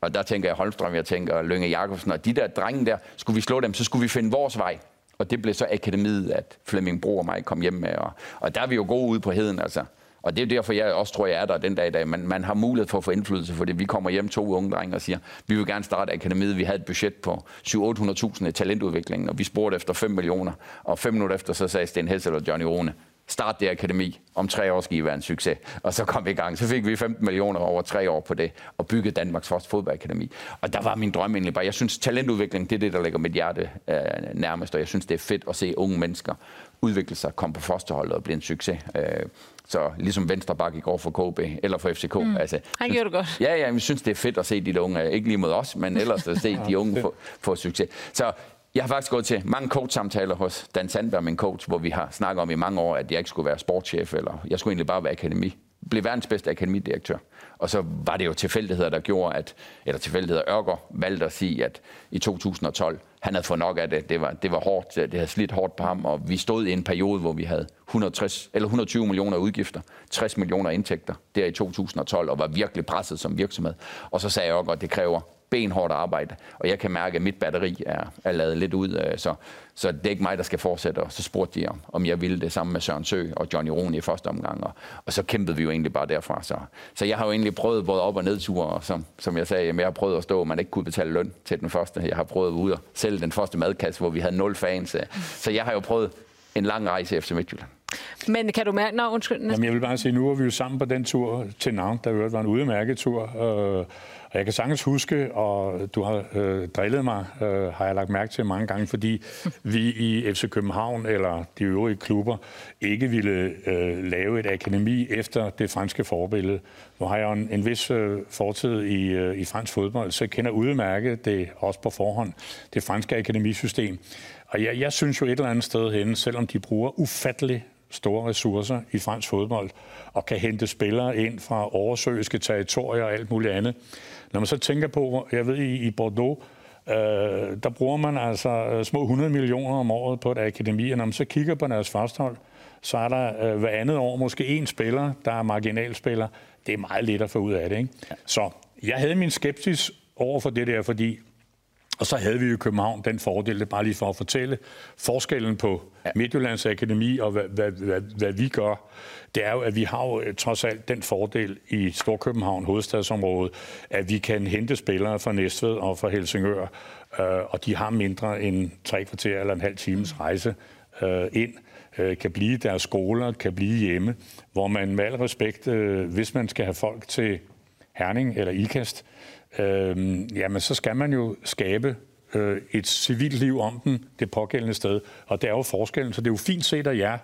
Og der tænker jeg Holmstrøm, jeg tænker Lønge Jacobsen, og de der drenge der, skulle vi slå dem, så skulle vi finde vores vej. Og det blev så akademiet, at Flemming Bro og mig kom hjem med. Og, og der er vi jo gode ude på heden, altså. Og det er derfor, jeg også tror, jeg er der den dag i dag. Man, man har mulighed for at få indflydelse, fordi vi kommer hjem to unge drenge og siger, vi vil gerne starte akademiet. Vi havde et budget på 700-800.000 i talentudviklingen, og vi spurgte efter 5 millioner. Og fem minutter efter, så sagde Sten Hessel og Johnny Rune, start det akademi. Om tre år skal I være en succes. Og så kom vi i gang. Så fik vi 15 millioner over tre år på det, og byggede Danmarks første fodboldakademi. Og der var min drøm egentlig bare, jeg synes talentudvikling, det er det, der ligger mit hjerte øh, nærmest, og jeg synes, det er fedt at se unge mennesker udvikle sig, komme på fosterholdet og blive en succes. Øh, så ligesom Venstrebak i går for KB eller for FCK. Mm. Altså, Han gjorde det godt. Ja, ja, jeg synes, det er fedt at se de unge, ikke lige mod os, men ellers at se de unge få, få succes. Så jeg har faktisk gået til mange coach-samtaler hos Dan Sandberg, min coach, hvor vi har snakket om i mange år, at jeg ikke skulle være sportschef, eller jeg skulle egentlig bare være akademi. Blev verdens bedste akademidirektør. Og så var det jo tilfældigheder, der gjorde, at, eller tilfældigheder Ørger valgte at sige, at i 2012, han havde fået nok af det. Det var, det var hårdt, det havde slidt hårdt på ham, og vi stod i en periode, hvor vi havde 160, eller 120 millioner udgifter, 60 millioner indtægter der i 2012, og var virkelig presset som virksomhed. Og så sagde Ørger, at det kræver benhårdt arbejde, og jeg kan mærke, at mit batteri er, er lavet lidt ud, øh, så, så det er ikke mig, der skal fortsætte. Og så spurgte de, om, om jeg ville det sammen med Søren Sø og Johnny Roni i første omgang, og, og så kæmpede vi jo egentlig bare derfra. Så, så jeg har jo egentlig prøvet både op- og nedture, og som, som jeg sagde, jeg har prøvet at stå, man ikke kunne betale løn til den første. Jeg har prøvet ud og sælge den første madkasse, hvor vi havde nul fans. Så jeg har jo prøvet en lang rejse efter Midtjylland. Men kan du mærke... Nå, undskyld. Jamen, jeg vil bare sige, nu er vi jo sammen på den tur til Navn, der var en udmærket tur. Øh, og jeg kan sagtens huske, og du har øh, drillet mig, øh, har jeg lagt mærke til mange gange, fordi vi i FC København eller de øvrige klubber ikke ville øh, lave et akademi efter det franske forbillede. Nu har jeg en, en vis øh, fortid i, øh, i fransk fodbold, så jeg kender udmærket det også på forhånd, det franske akademisystem. Og jeg, jeg synes jo et eller andet sted hen, selvom de bruger ufattelig store ressourcer i fransk fodbold, og kan hente spillere ind fra oversøiske territorier og alt muligt andet. Når man så tænker på, jeg ved i, i Bordeaux, øh, der bruger man altså øh, små 100 millioner om året på et akademi, og når man så kigger på deres førstehold, så er der øh, hver andet år måske en spiller, der er marginalspiller. Det er meget let at få ud af det. Ikke? Så jeg havde min skepsis over for det der, fordi og så havde vi i København den fordel, det bare lige for at fortælle, forskellen på. Midtjyllands Akademi og hvad, hvad, hvad, hvad vi gør, det er jo, at vi har jo øh, trods alt den fordel i Storkøbenhavn, hovedstadsområdet, at vi kan hente spillere fra Næstved og fra Helsingør, øh, og de har mindre end tre kvarter eller en halv times rejse øh, ind øh, kan blive deres skoler, kan blive hjemme, hvor man med al respekt, øh, hvis man skal have folk til Herning eller Ikast, øh, jamen så skal man jo skabe øh, et civilt liv om den, det pågældende sted. Og det er jo forskellen, så det er jo fint set af jer,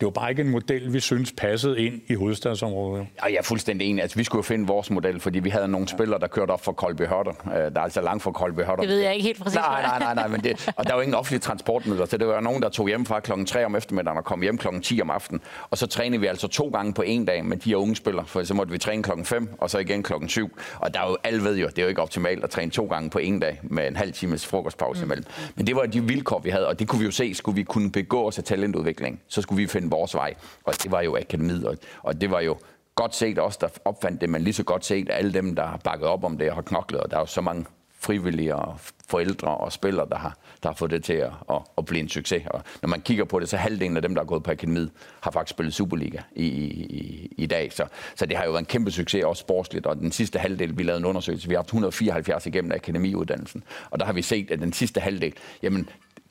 det var bare ikke en model, vi synes passede ind i hovedstadsområdet. Ja, jeg er fuldstændig enig. Altså, vi skulle jo finde vores model, fordi vi havde nogle spillere, der kørte op fra Kolby Hørter. Øh, der er altså langt fra Kolby Hørter. Det ved jeg ikke helt præcis. Nej, nej, nej, nej men det, og der var ingen offentlige transportmidler, så det var nogen, der tog hjem fra klokken 3 om eftermiddagen og kom hjem klokken 10 om aftenen. Og så trænede vi altså to gange på en dag med de her unge spillere, for så måtte vi træne klokken 5 og så igen klokken 7. Og der er jo, alle ved jo, det er jo ikke optimalt at træne to gange på en dag med en halv times frokostpause mm. imellem. Men det var de vilkår, vi havde, og det kunne vi jo se, skulle vi kunne begå os af talentudvikling, så skulle vi finde vores vej og det var jo akademiet, og, og det var jo godt set os, der opfandt det, men lige så godt set alle dem, der har bakket op om det og har knoklet, og der er jo så mange frivillige og forældre og spillere, der har, der har fået det til at, at, at blive en succes. Og når man kigger på det, så halvdelen af dem, der er gået på akademiet, har faktisk spillet Superliga i, i, i dag. Så, så det har jo været en kæmpe succes, også sportsligt. Og den sidste halvdel, vi lavede en undersøgelse, vi har haft 174 igennem akademiuddannelsen. Og der har vi set, at den sidste halvdel, jamen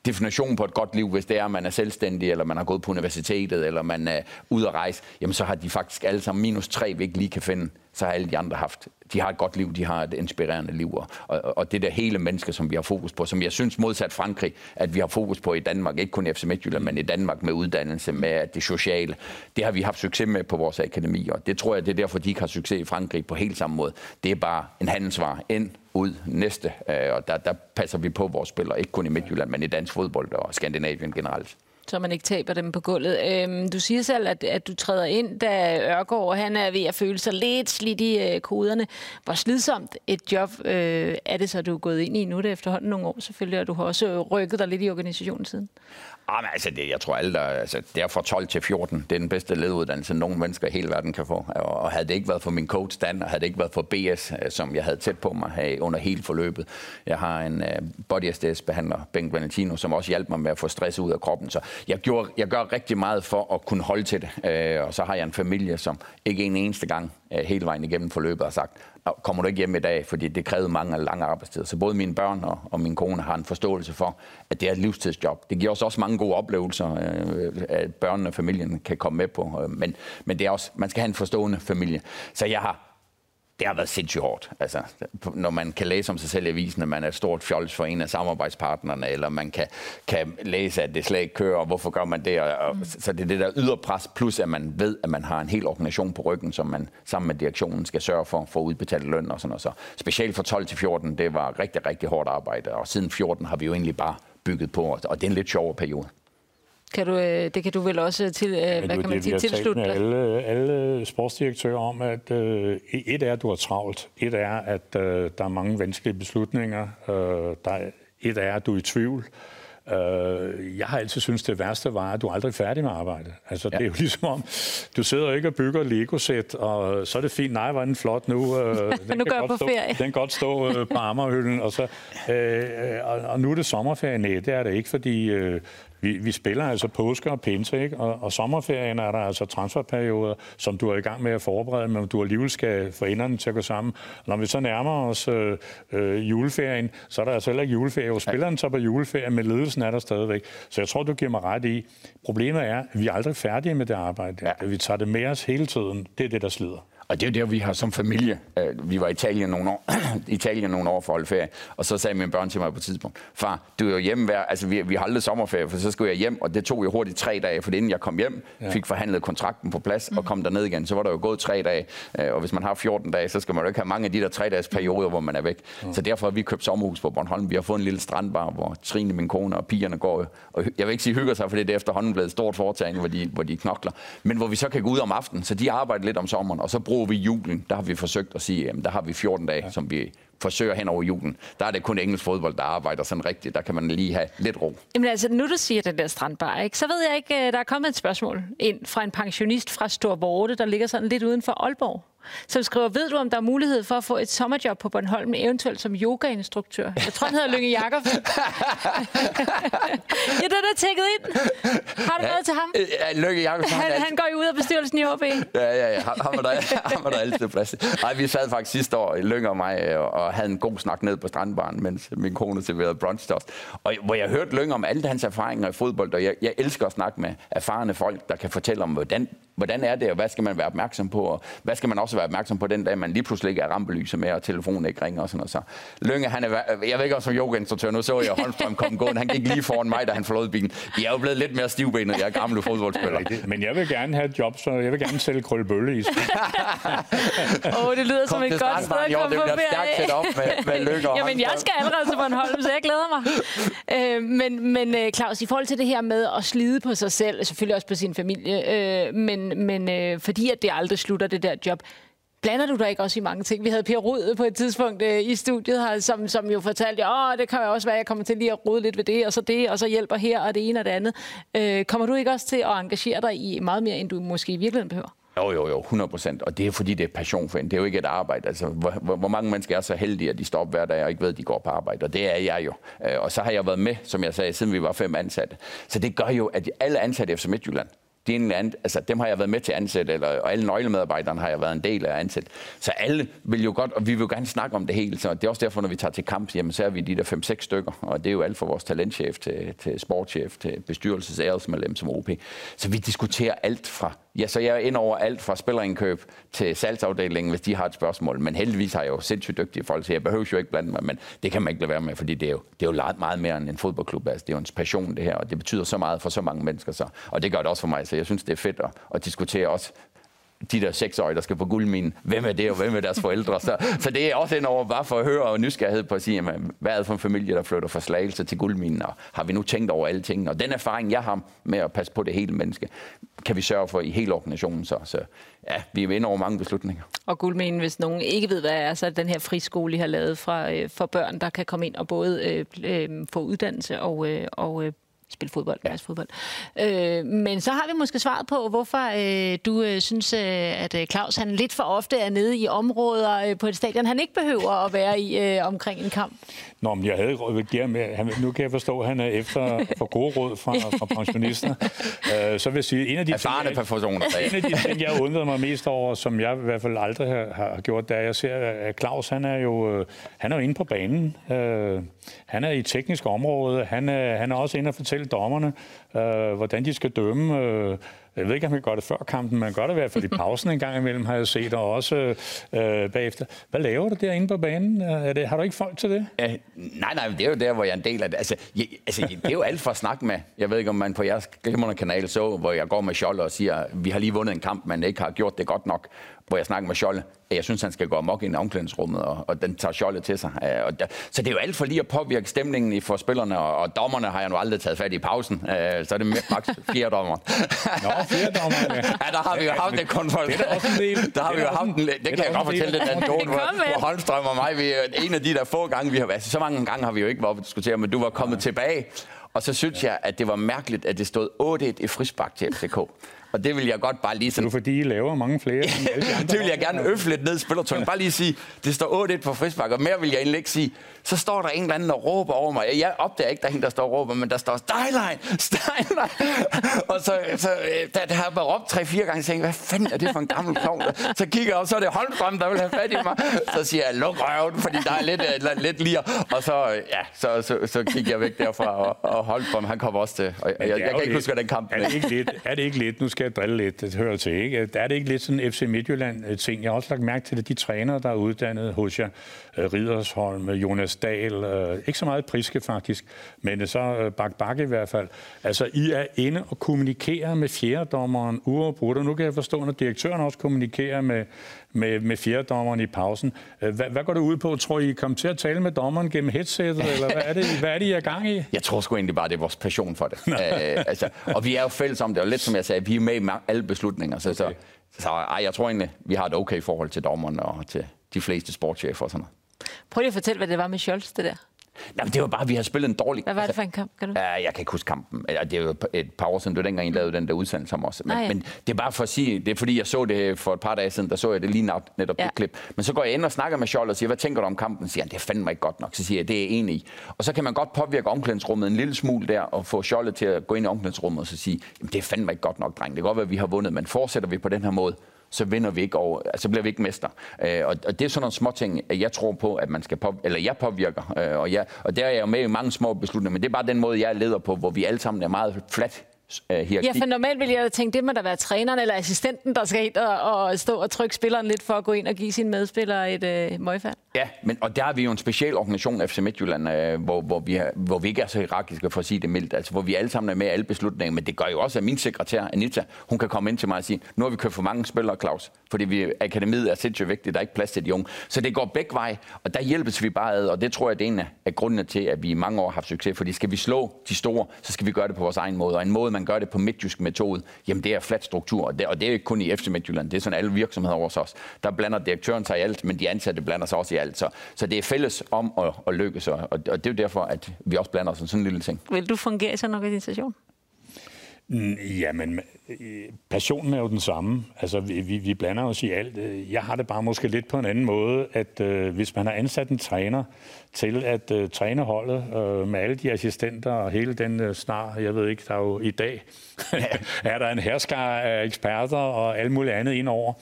definition på et godt liv, hvis det er, at man er selvstændig, eller man har gået på universitetet, eller man er ude at rejse, jamen så har de faktisk alle sammen minus tre, vi ikke lige kan finde, så har alle de andre haft. De har et godt liv, de har et inspirerende liv, og, og det der hele menneske, som vi har fokus på, som jeg synes modsat Frankrig, at vi har fokus på i Danmark, ikke kun i FC Midtjylland, men i Danmark med uddannelse, med det sociale, det har vi haft succes med på vores akademi, og det tror jeg, det er derfor, de ikke har succes i Frankrig på helt samme måde. Det er bare en handelsvar ind ud næste, øh, og der, der passer vi på vores spillere, ikke kun i Midtjylland, men i dansk fodbold og Skandinavien generelt så man ikke taber dem på gulvet. Øhm, du siger selv, at, at du træder ind, da Ørgaard han er ved at føle sig lidt slidt i øh, koderne. Hvor slidsomt et job øh, er det så, du er gået ind i nu? Det efterhånden nogle år selvfølgelig, og du har også rykket dig lidt i organisationen siden. Ah, men altså, det, jeg tror alle, der, altså, det er fra 12 til 14. Det er den bedste lederuddannelse, nogen mennesker i hele verden kan få. Og havde det ikke været for min coach Dan, og havde det ikke været for BS, øh, som jeg havde tæt på mig hey, under hele forløbet. Jeg har en uh, body SDS-behandler, Bengt Valentino, som også hjalp mig med at få stress ud af kroppen. Så jeg, gjorde, jeg gør rigtig meget for at kunne holde til det. Uh, og så har jeg en familie, som ikke en eneste gang Øh, hele vejen igennem forløbet og sagt, kommer du ikke hjem i dag, fordi det krævede mange lange arbejdstider. Så både mine børn og, og min kone har en forståelse for, at det er et livstidsjob. Det giver os også mange gode oplevelser, øh, at børnene og familien kan komme med på. Øh, men, men det er også, man skal have en forstående familie. Så jeg har det har været sindssygt hårdt. Altså, når man kan læse om sig selv i avisen, at man er et stort fjols for en af samarbejdspartnerne, eller man kan, kan læse, at det slet ikke kører, og hvorfor gør man det? Og, mm. Så det er det der yderpres, plus at man ved, at man har en hel organisation på ryggen, som man sammen med direktionen skal sørge for, for at udbetale løn og sådan noget. Så specielt fra 12 til 14, det var rigtig, rigtig hårdt arbejde, og siden 14 har vi jo egentlig bare bygget på, og det er en lidt sjovere periode. Kan du, øh, det kan du vel også til, øh, ja, hvad kan man sige, tilslutte dig? alle, alle sportsdirektører om, at uh, et er, at du har travlt. Et er, at uh, der er mange vanskelige beslutninger. Uh, der er, et er, at du er i tvivl. Øh, jeg har altid syntes, det værste var, at du aldrig er færdig med arbejde. Altså, ja. det er jo ligesom om, du sidder ikke og bygger Lego-sæt, og så er det fint, nej, var den flot nu. Øh, den, nu kan godt på stå, ferie. den kan godt stå øh, på Amagerhylden, og, så, øh, og, og nu er det sommerferie. Nej, det er det ikke, fordi øh, vi, vi spiller altså påske og pinse, ikke? Og, og sommerferien er der altså transferperioder, som du er i gang med at forberede, men du alligevel skal få enderne til at gå sammen. Og når vi så nærmer os øh, øh, juleferien, så er der altså heller ikke juleferie. Jo, spilleren så på juleferie, men ledelsen er der stadigvæk. Så jeg tror, du giver mig ret i. Problemet er, at vi er aldrig færdige med det arbejde. Ja. Vi tager det med os hele tiden. Det er det, der slider. Og det er jo det, vi har som familie. Øh, vi var i Italien nogle år, Italien nogle år for at holde ferie, og så sagde mine børn til mig på et tidspunkt, far, du er jo hjemme hver, altså vi, vi har aldrig sommerferie, for så skulle jeg hjem, og det tog jo hurtigt tre dage, for inden jeg kom hjem, ja. fik forhandlet kontrakten på plads og kom derned igen, så var der jo gået tre dage, øh, og hvis man har 14 dage, så skal man jo ikke have mange af de der tre dages perioder, hvor man er væk. Ja. Så derfor har vi købt sommerhus på Bornholm. Vi har fået en lille strandbar, hvor Trine, min kone og pigerne går, og jeg vil ikke sige hygger sig, for det er efterhånden blevet et stort foretagende, hvor de, hvor de knokler, men hvor vi så kan gå ud om aftenen, så de arbejder lidt om sommeren, og så bruger vi julen, der har vi forsøgt at sige, at der har vi 14 dage, ja. som vi forsøger hen over julen. Der er det kun engelsk fodbold, der arbejder sådan rigtigt. Der kan man lige have lidt ro. Jamen altså, nu du siger den der strandbar, ikke? så ved jeg ikke, øh, der er kommet et spørgsmål ind fra en pensionist fra Storvorte, der ligger sådan lidt uden for Aalborg som skriver, ved du, om der er mulighed for at få et sommerjob på Bornholm, eventuelt som yogainstruktør? Jeg tror, han hedder Lønge Jakobsen. ja, det er tækket ind. Har du ja, noget til ham? Ja, Lønge Jakobsen. Han, han, han går jo ud af bestyrelsen i HB. Ja, ja, ja. Ham var der, ham var der altid plads. Nej, vi sad faktisk sidste år, Lønge og mig, og, og havde en god snak ned på strandbaren, mens min kone serverede brunch Og hvor jeg hørte Lønge om alle hans erfaringer i fodbold, og jeg, jeg elsker at snakke med erfarne folk, der kan fortælle om, hvordan hvordan er det, og hvad skal man være opmærksom på, og hvad skal man også være opmærksom på den dag, man lige pludselig ikke er rampelyset med, og telefonen ikke ringer og sådan noget. Så Lønge, han er, jeg ved ikke om som yogainstruktør, nu så jeg Holmstrøm komme gående, han gik lige foran mig, da han forlod bilen. Vi er jo blevet lidt mere stivbenet, jeg er gamle fodboldspillere. Men jeg vil gerne have et job, så jeg vil gerne sælge krøllebølle i. Åh, oh, det lyder Kom som et godt sted at komme på ferie. op med, med lykke Jamen, jeg skal allerede til Bornholm, så jeg glæder mig. Øh, men, men øh, Claus, i forhold til det her med at slide på sig selv, selvfølgelig også på sin familie, øh, men men, øh, fordi at det aldrig slutter, det der job, Blander du dig ikke også i mange ting? Vi havde Per Rud på et tidspunkt øh, i studiet her, som, som jo fortalte, at det kan jo også være, at jeg kommer til lige at rode lidt ved det, og så det, og så hjælper her, og det ene og det andet. Øh, kommer du ikke også til at engagere dig i meget mere, end du måske i virkeligheden behøver? Jo, jo, jo, 100 procent. Og det er fordi, det er passion for en. Det er jo ikke et arbejde. Altså, hvor, hvor, hvor mange mennesker er så heldige, at de står op hver dag og ikke ved, at de går på arbejde. Og det er jeg jo. Øh, og så har jeg været med, som jeg sagde, siden vi var fem ansatte. Så det gør jo, at alle ansatte efter Midtjylland, de en eller anden, altså dem har jeg været med til at ansætte, eller, og alle nøglemedarbejderne har jeg været en del af at ansætte. Så alle vil jo godt, og vi vil jo gerne snakke om det hele, så det er også derfor, når vi tager til kamp, jamen, så er vi de der 5-6 stykker, og det er jo alt fra vores talentchef til, til sportschef til bestyrelsesæresmedlem som OP. Så vi diskuterer alt fra Ja, så jeg er ind over alt fra spillerindkøb til salgsafdelingen, hvis de har et spørgsmål. Men heldigvis har jeg jo sindssygt dygtige folk, så jeg behøver jo ikke blande mig, men det kan man ikke lade være med, fordi det er jo, det er jo meget mere end en fodboldklub. Altså, det er jo en passion, det her, og det betyder så meget for så mange mennesker. Så. Og det gør det også for mig, så jeg synes, det er fedt at, at diskutere også de der seksårige, der skal på guldminen, hvem er det, og hvem er deres forældre? Så, så det er også en over bare for at høre og nysgerrighed på at sige, jamen, hvad er det for en familie, der flytter fra Slagelse til guldminen, og har vi nu tænkt over alle tingene? Og den erfaring, jeg har med at passe på det hele menneske, kan vi sørge for i hele organisationen. Så, så ja, vi er inde over mange beslutninger. Og guldminen, hvis nogen ikke ved, hvad er, så er den her friskole, I har lavet fra, øh, for børn, der kan komme ind og både øh, øh, få uddannelse og, øh, og øh, spille fodbold, ja. fodbold. Øh, men så har vi måske svaret på, hvorfor øh, du øh, synes, øh, at øh, Claus han lidt for ofte er nede i områder øh, på et stadion, han ikke behøver at være i øh, omkring en kamp. Nå, men jeg havde råd med, han, nu kan jeg forstå, at han er efter for gode råd fra, fra pensionister. øh, så vil jeg sige, en af de ting, jeg, en af de ting, jeg undrede mig mest over, som jeg i hvert fald aldrig har, har gjort, da jeg ser, at Claus, han er jo, øh, han er jo inde på banen. Øh, han er i teknisk område. Han er, han er også inde og fortælle dommerne, øh, hvordan de skal dømme. Øh, jeg ved ikke, om han gør det før kampen, men gør det i hvert fald i pausen en gang imellem, har jeg set, og også øh, bagefter. Hvad laver du derinde på banen? Er det, har du ikke folk til det? Uh, nej, nej, det er jo der, hvor jeg er en del af det. Altså, jeg, altså det er jo alt for at snakke med. Jeg ved ikke, om man på jeres glimrende kanal så, hvor jeg går med Scholle og siger, vi har lige vundet en kamp, men ikke har gjort det godt nok hvor jeg snakker med Scholle, at jeg synes, han skal gå amok i omklædningsrummet, og, og den tager Scholle til sig. Øh, og der, så det er jo alt for lige at påvirke stemningen i for spillerne, og, og dommerne har jeg nu aldrig taget fat i pausen. Øh, så er det maks fire dommer. Nå, fire dommer, ja. ja. der har vi jo haft det kontrol. Det er også en del. Der har vi jo haft en, det, kan jeg godt fortælle, den anekdote, hvor, hvor Holmstrøm og mig, vi er en af de der få gange, vi har været, så mange gange har vi jo ikke været oppe diskutere, men du var kommet tilbage, Og så synes jeg, at det var mærkeligt, at det stod 8-1 i frisbak til FCK. Og det vil jeg godt bare lige sådan... Det er fordi, I laver mange flere. det vil jeg gerne øffe lidt ned i spillertøjen. Bare lige sige, det står 8-1 på frisbak, og mere vil jeg egentlig ikke sige. Så står der en eller anden, der råber over mig. Jeg opdager ikke, der er en, der står og råber, men der står Steinlein, Steinlein. og så, så der, der har jeg bare råbt tre-fire gange, og tænkte, hvad fanden er det for en gammel klovn? Så kigger jeg op, så er det Holmstrøm, der vil have fat i mig. Så siger jeg, luk røven, fordi der er lidt, lidt, lidt lir. Og så, ja, så, så, så kigger jeg væk derfra, og, og Holmstrøm, han kommer også til. Og jeg, jeg, jeg kan ikke huske, den kamp er. Det ikke lidt, er det ikke lidt, nu skal jeg drille lidt, det hører til, ikke? Er det ikke lidt sådan FC Midtjylland-ting? Øh, jeg har også lagt mærke til at de trænere, der er uddannet hos jer. Øh, Ridersholm, Jonas Dahl, øh, ikke så meget Priske faktisk, men så øh, Bak Bak i hvert fald. Altså, I er inde og kommunikerer med fjerdommeren uafbrudt, og nu kan jeg forstå, når direktøren også kommunikerer med, med, med fjerdommeren i pausen. Hvad, hvad går det ud på? Tror I, I kommer til at tale med dommeren gennem headsetet, eller hvad er, det, hvad er det, I er gang i? Jeg tror sgu egentlig bare, det er vores passion for det. Æ, altså, og vi er jo fælles om det, og lidt som jeg sagde, vi er med i alle beslutninger, så, okay. så, så ej, jeg tror egentlig, vi har et okay forhold til dommeren og til de fleste sportschefer og sådan noget. Prøv lige at fortælle, hvad det var med Scholz, det der. Nej, men det var bare, at vi har spillet en dårlig... Hvad var det for en kamp, kan du? Ja, jeg kan ikke huske kampen. Det er jo et par år siden, det var dengang, I lavede den der udsendelse om os. Men, Nej, ja. men det er bare for at sige, det er fordi, jeg så det for et par dage siden, der så jeg det lige netop, ja. det klip. Men så går jeg ind og snakker med Scholl og siger, hvad tænker du om kampen? Så siger han, det er fandme ikke godt nok. Så siger jeg, det er enig i. Og så kan man godt påvirke omklædningsrummet en lille smule der, og få Scholle til at gå ind i omklædningsrummet og så sige, det er fandme ikke godt nok, dreng. Det kan godt være, at vi har vundet, men fortsætter vi på den her måde, så vinder vi ikke over, altså bliver vi ikke mester. Øh, og, og det er sådan nogle små ting, jeg tror på, at man skal på, eller jeg påvirker. Øh, og, jeg, og der er jeg jo med i mange små beslutninger, men det er bare den måde, jeg leder på, hvor vi alle sammen er meget flat hierarki. Ja, for normalt vil jeg tænke, det må da være træneren eller assistenten, der skal ind og, og stå og trykke spilleren lidt for at gå ind og give sine medspillere et uh, møgfald. Ja, men, og der er vi jo en speciel organisation, FC Midtjylland, uh, hvor, hvor, vi er, hvor vi ikke er så hierarkiske for at sige det mildt, altså hvor vi alle sammen er med i alle beslutninger, men det gør jo også, at min sekretær, Anita, hun kan komme ind til mig og sige, nu har vi købt for mange spillere, Claus, fordi vi, akademiet er sindssygt vigtigt, der er ikke plads til de unge. Så det går begge veje, og der hjælpes vi bare ad, og det tror jeg, det er en af grundene til, at vi i mange år har haft succes, fordi skal vi slå de store, så skal vi gøre det på vores egen måde, og en måde, man gør det på midtjysk metode, jamen det er flat struktur, og det, og det er ikke kun i FC Midtjylland, det er sådan alle virksomheder over os. Der blander direktøren sig i alt, men de ansatte blander sig også i alt. Så, så det er fælles om at, at lykkes, og, og det er jo derfor, at vi også blander os i sådan en lille ting. Vil du fungere i sådan en organisation? Mm, jamen, passionen er jo den samme. Altså, vi, vi, vi blander os i alt. Jeg har det bare måske lidt på en anden måde, at øh, hvis man har ansat en træner til at øh, træne holdet øh, med alle de assistenter og hele den øh, snar, jeg ved ikke, der er jo i dag, er der en herskar af eksperter og alt muligt andet indover.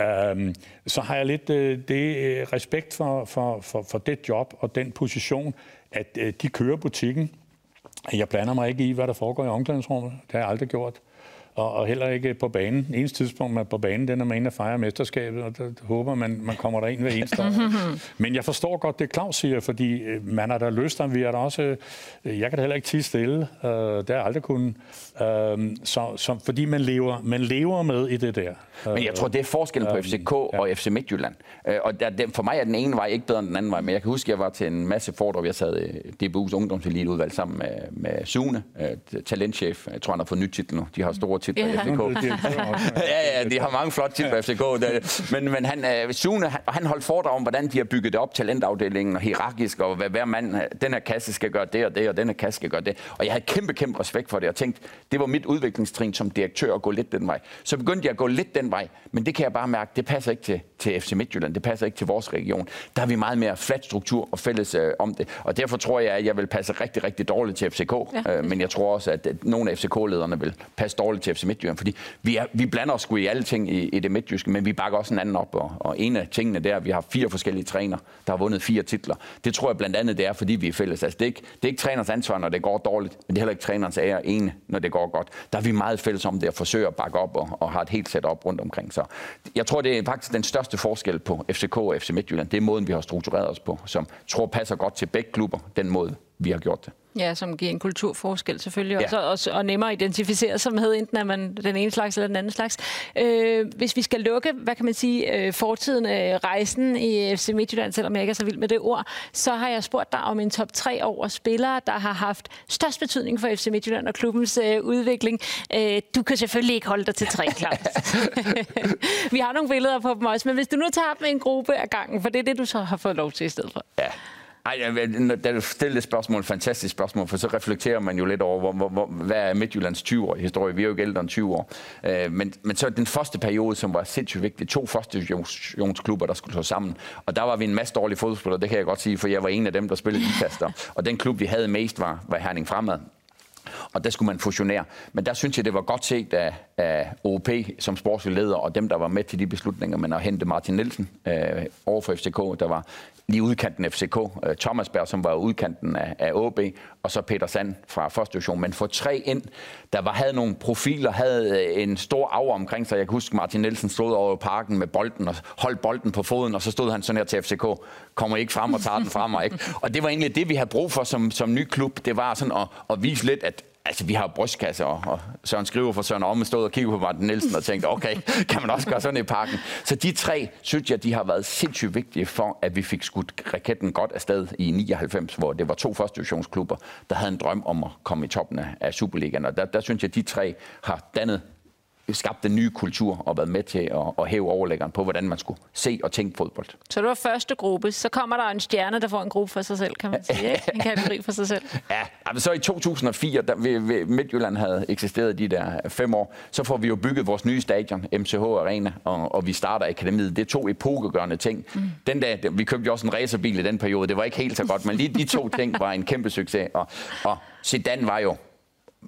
Øhm, så har jeg lidt øh, det øh, respekt for, for, for, for det job og den position, at øh, de kører butikken. Jeg blander mig ikke i, hvad der foregår i omklædningsrummet. Det har jeg aldrig gjort og, og heller ikke på banen. Eneste tidspunkt, man er på banen, den er man inde og fejrer mesterskabet, og der håber man, man kommer der ind ved eneste år. Men jeg forstår godt det, Claus siger, fordi øh, man har da lyst, og vi er der også... Øh, jeg kan da heller ikke tige stille. Øh, det har jeg aldrig kunnet. Øh, så, så, fordi man lever, man lever med i det der. Men jeg tror, det er forskellen på FCK ja. og FC Midtjylland. Øh, og der, for mig er den ene vej ikke bedre end den anden vej, men jeg kan huske, at jeg var til en masse foredrag. Jeg sad i DBU's ungdomseliteudvalg sammen med, med Sune, talentchef. Jeg tror, han har fået nyt titel nu. De har store titler ja. i FCK. ja, ja, de har mange flotte titler i FCK. Men, men han, uh, Sune, han, holdt foredrag om, hvordan de har bygget det op, talentafdelingen, og hierarkisk, og hvad hver mand, den her kasse skal gøre det og det, og den her kasse skal gøre det. Og jeg havde kæmpe, kæmpe respekt for det, og tænkte, det var mit udviklingstrin som direktør at gå lidt den vej. Så begyndte jeg at gå lidt den vej, men det kan jeg bare mærke, det passer ikke til, til FC Midtjylland, det passer ikke til vores region. Der er vi meget mere flat struktur og fælles øh, om det. Og derfor tror jeg, at jeg vil passe rigtig, rigtig dårligt til FCK. Ja. Øh, men jeg tror også, at, at nogle af FCK-lederne vil passe dårligt til FC Midtjylland, fordi vi, er, vi blander os sgu i alle ting i, i det midtjyske, men vi bakker også en anden op. Og, og en af tingene der, vi har fire forskellige træner, der har vundet fire titler. Det tror jeg blandt andet, det er, fordi vi er fælles. Altså, det, er ikke, det er ikke træners ansvar, når det går dårligt, men det er heller ikke trænerens ære ene, når det går godt. Der er vi meget fælles om det at forsøge at bakke op og, og har et helt sæt op rundt omkring. Så jeg tror, det er faktisk den største forskel på FCK og FC Midtjylland. Det er måden, vi har struktureret os på, som tror passer godt til begge klubber, den måde, vi har gjort det. Ja, som giver en kulturforskel selvfølgelig, ja. og, og, og nemmere at identificere sig med, enten er man den ene slags eller den anden slags. Øh, hvis vi skal lukke, hvad kan man sige, øh, fortiden, øh, rejsen i FC Midtjylland, selvom jeg ikke er så vild med det ord, så har jeg spurgt dig om en top 3 over spillere, der har haft størst betydning for FC Midtjylland og klubbens øh, udvikling. Øh, du kan selvfølgelig ikke holde dig til tre, Claus. vi har nogle billeder på dem også, men hvis du nu tager dem en gruppe af gangen, for det er det, du så har fået lov til i stedet for. Ja. Ej, da du stillede et spørgsmål, et fantastisk spørgsmål, for så reflekterer man jo lidt over, hvor, hvor, hvor, hvad er Midtjyllands 20-årige historie? Vi er jo ikke ældre end 20 år. Øh, men, men så den første periode, som var sindssygt vigtig, to første divisionsklubber, der skulle stå sammen. Og der var vi en masse dårlige fodboldspillere, det kan jeg godt sige, for jeg var en af dem, der spillede kaster. Og den klub, vi havde mest, var, var Herning Fremad og der skulle man fusionere. Men der synes jeg, det var godt set af, af OP som sportsleder, og dem, der var med til de beslutninger, men at hente Martin Nielsen øh, over for FCK, der var lige udkanten af FCK, øh, Thomas Berg, som var udkanten af, af OB, og så Peter Sand fra første division. Men for tre ind, der var, havde nogle profiler, havde øh, en stor arv omkring sig. Jeg kan huske, Martin Nielsen stod over parken med bolden og holdt bolden på foden, og så stod han sådan her til FCK. Kommer ikke frem og tager den frem. Ikke? Og det var egentlig det, vi havde brug for som, som ny klub. Det var sådan at, at vise lidt, at Altså, vi har brystkasser, og og Søren Skriver for Søren Omme stod og kiggede på Martin Nielsen og tænkte, okay, kan man også gøre sådan i parken? Så de tre, synes jeg, de har været sindssygt vigtige for, at vi fik skudt raketten godt afsted i 99, hvor det var to første divisionsklubber, der havde en drøm om at komme i toppen af Superligaen. Og der, der synes jeg, de tre har dannet skabt en ny kultur og været med til at, at hæve overlæggeren på, hvordan man skulle se og tænke fodbold. Så det var første gruppe. Så kommer der en stjerne, der får en gruppe for sig selv, kan man sige. Ikke? En kategori for sig selv. Ja, altså så i 2004, da Midtjylland havde eksisteret de der fem år, så får vi jo bygget vores nye stadion, MCH Arena, og, og vi starter akademiet. Det er to epokegørende ting. Mm. Den dag, vi købte jo også en racerbil i den periode. Det var ikke helt så godt, men lige de to ting var en kæmpe succes. Og, og Zidane var jo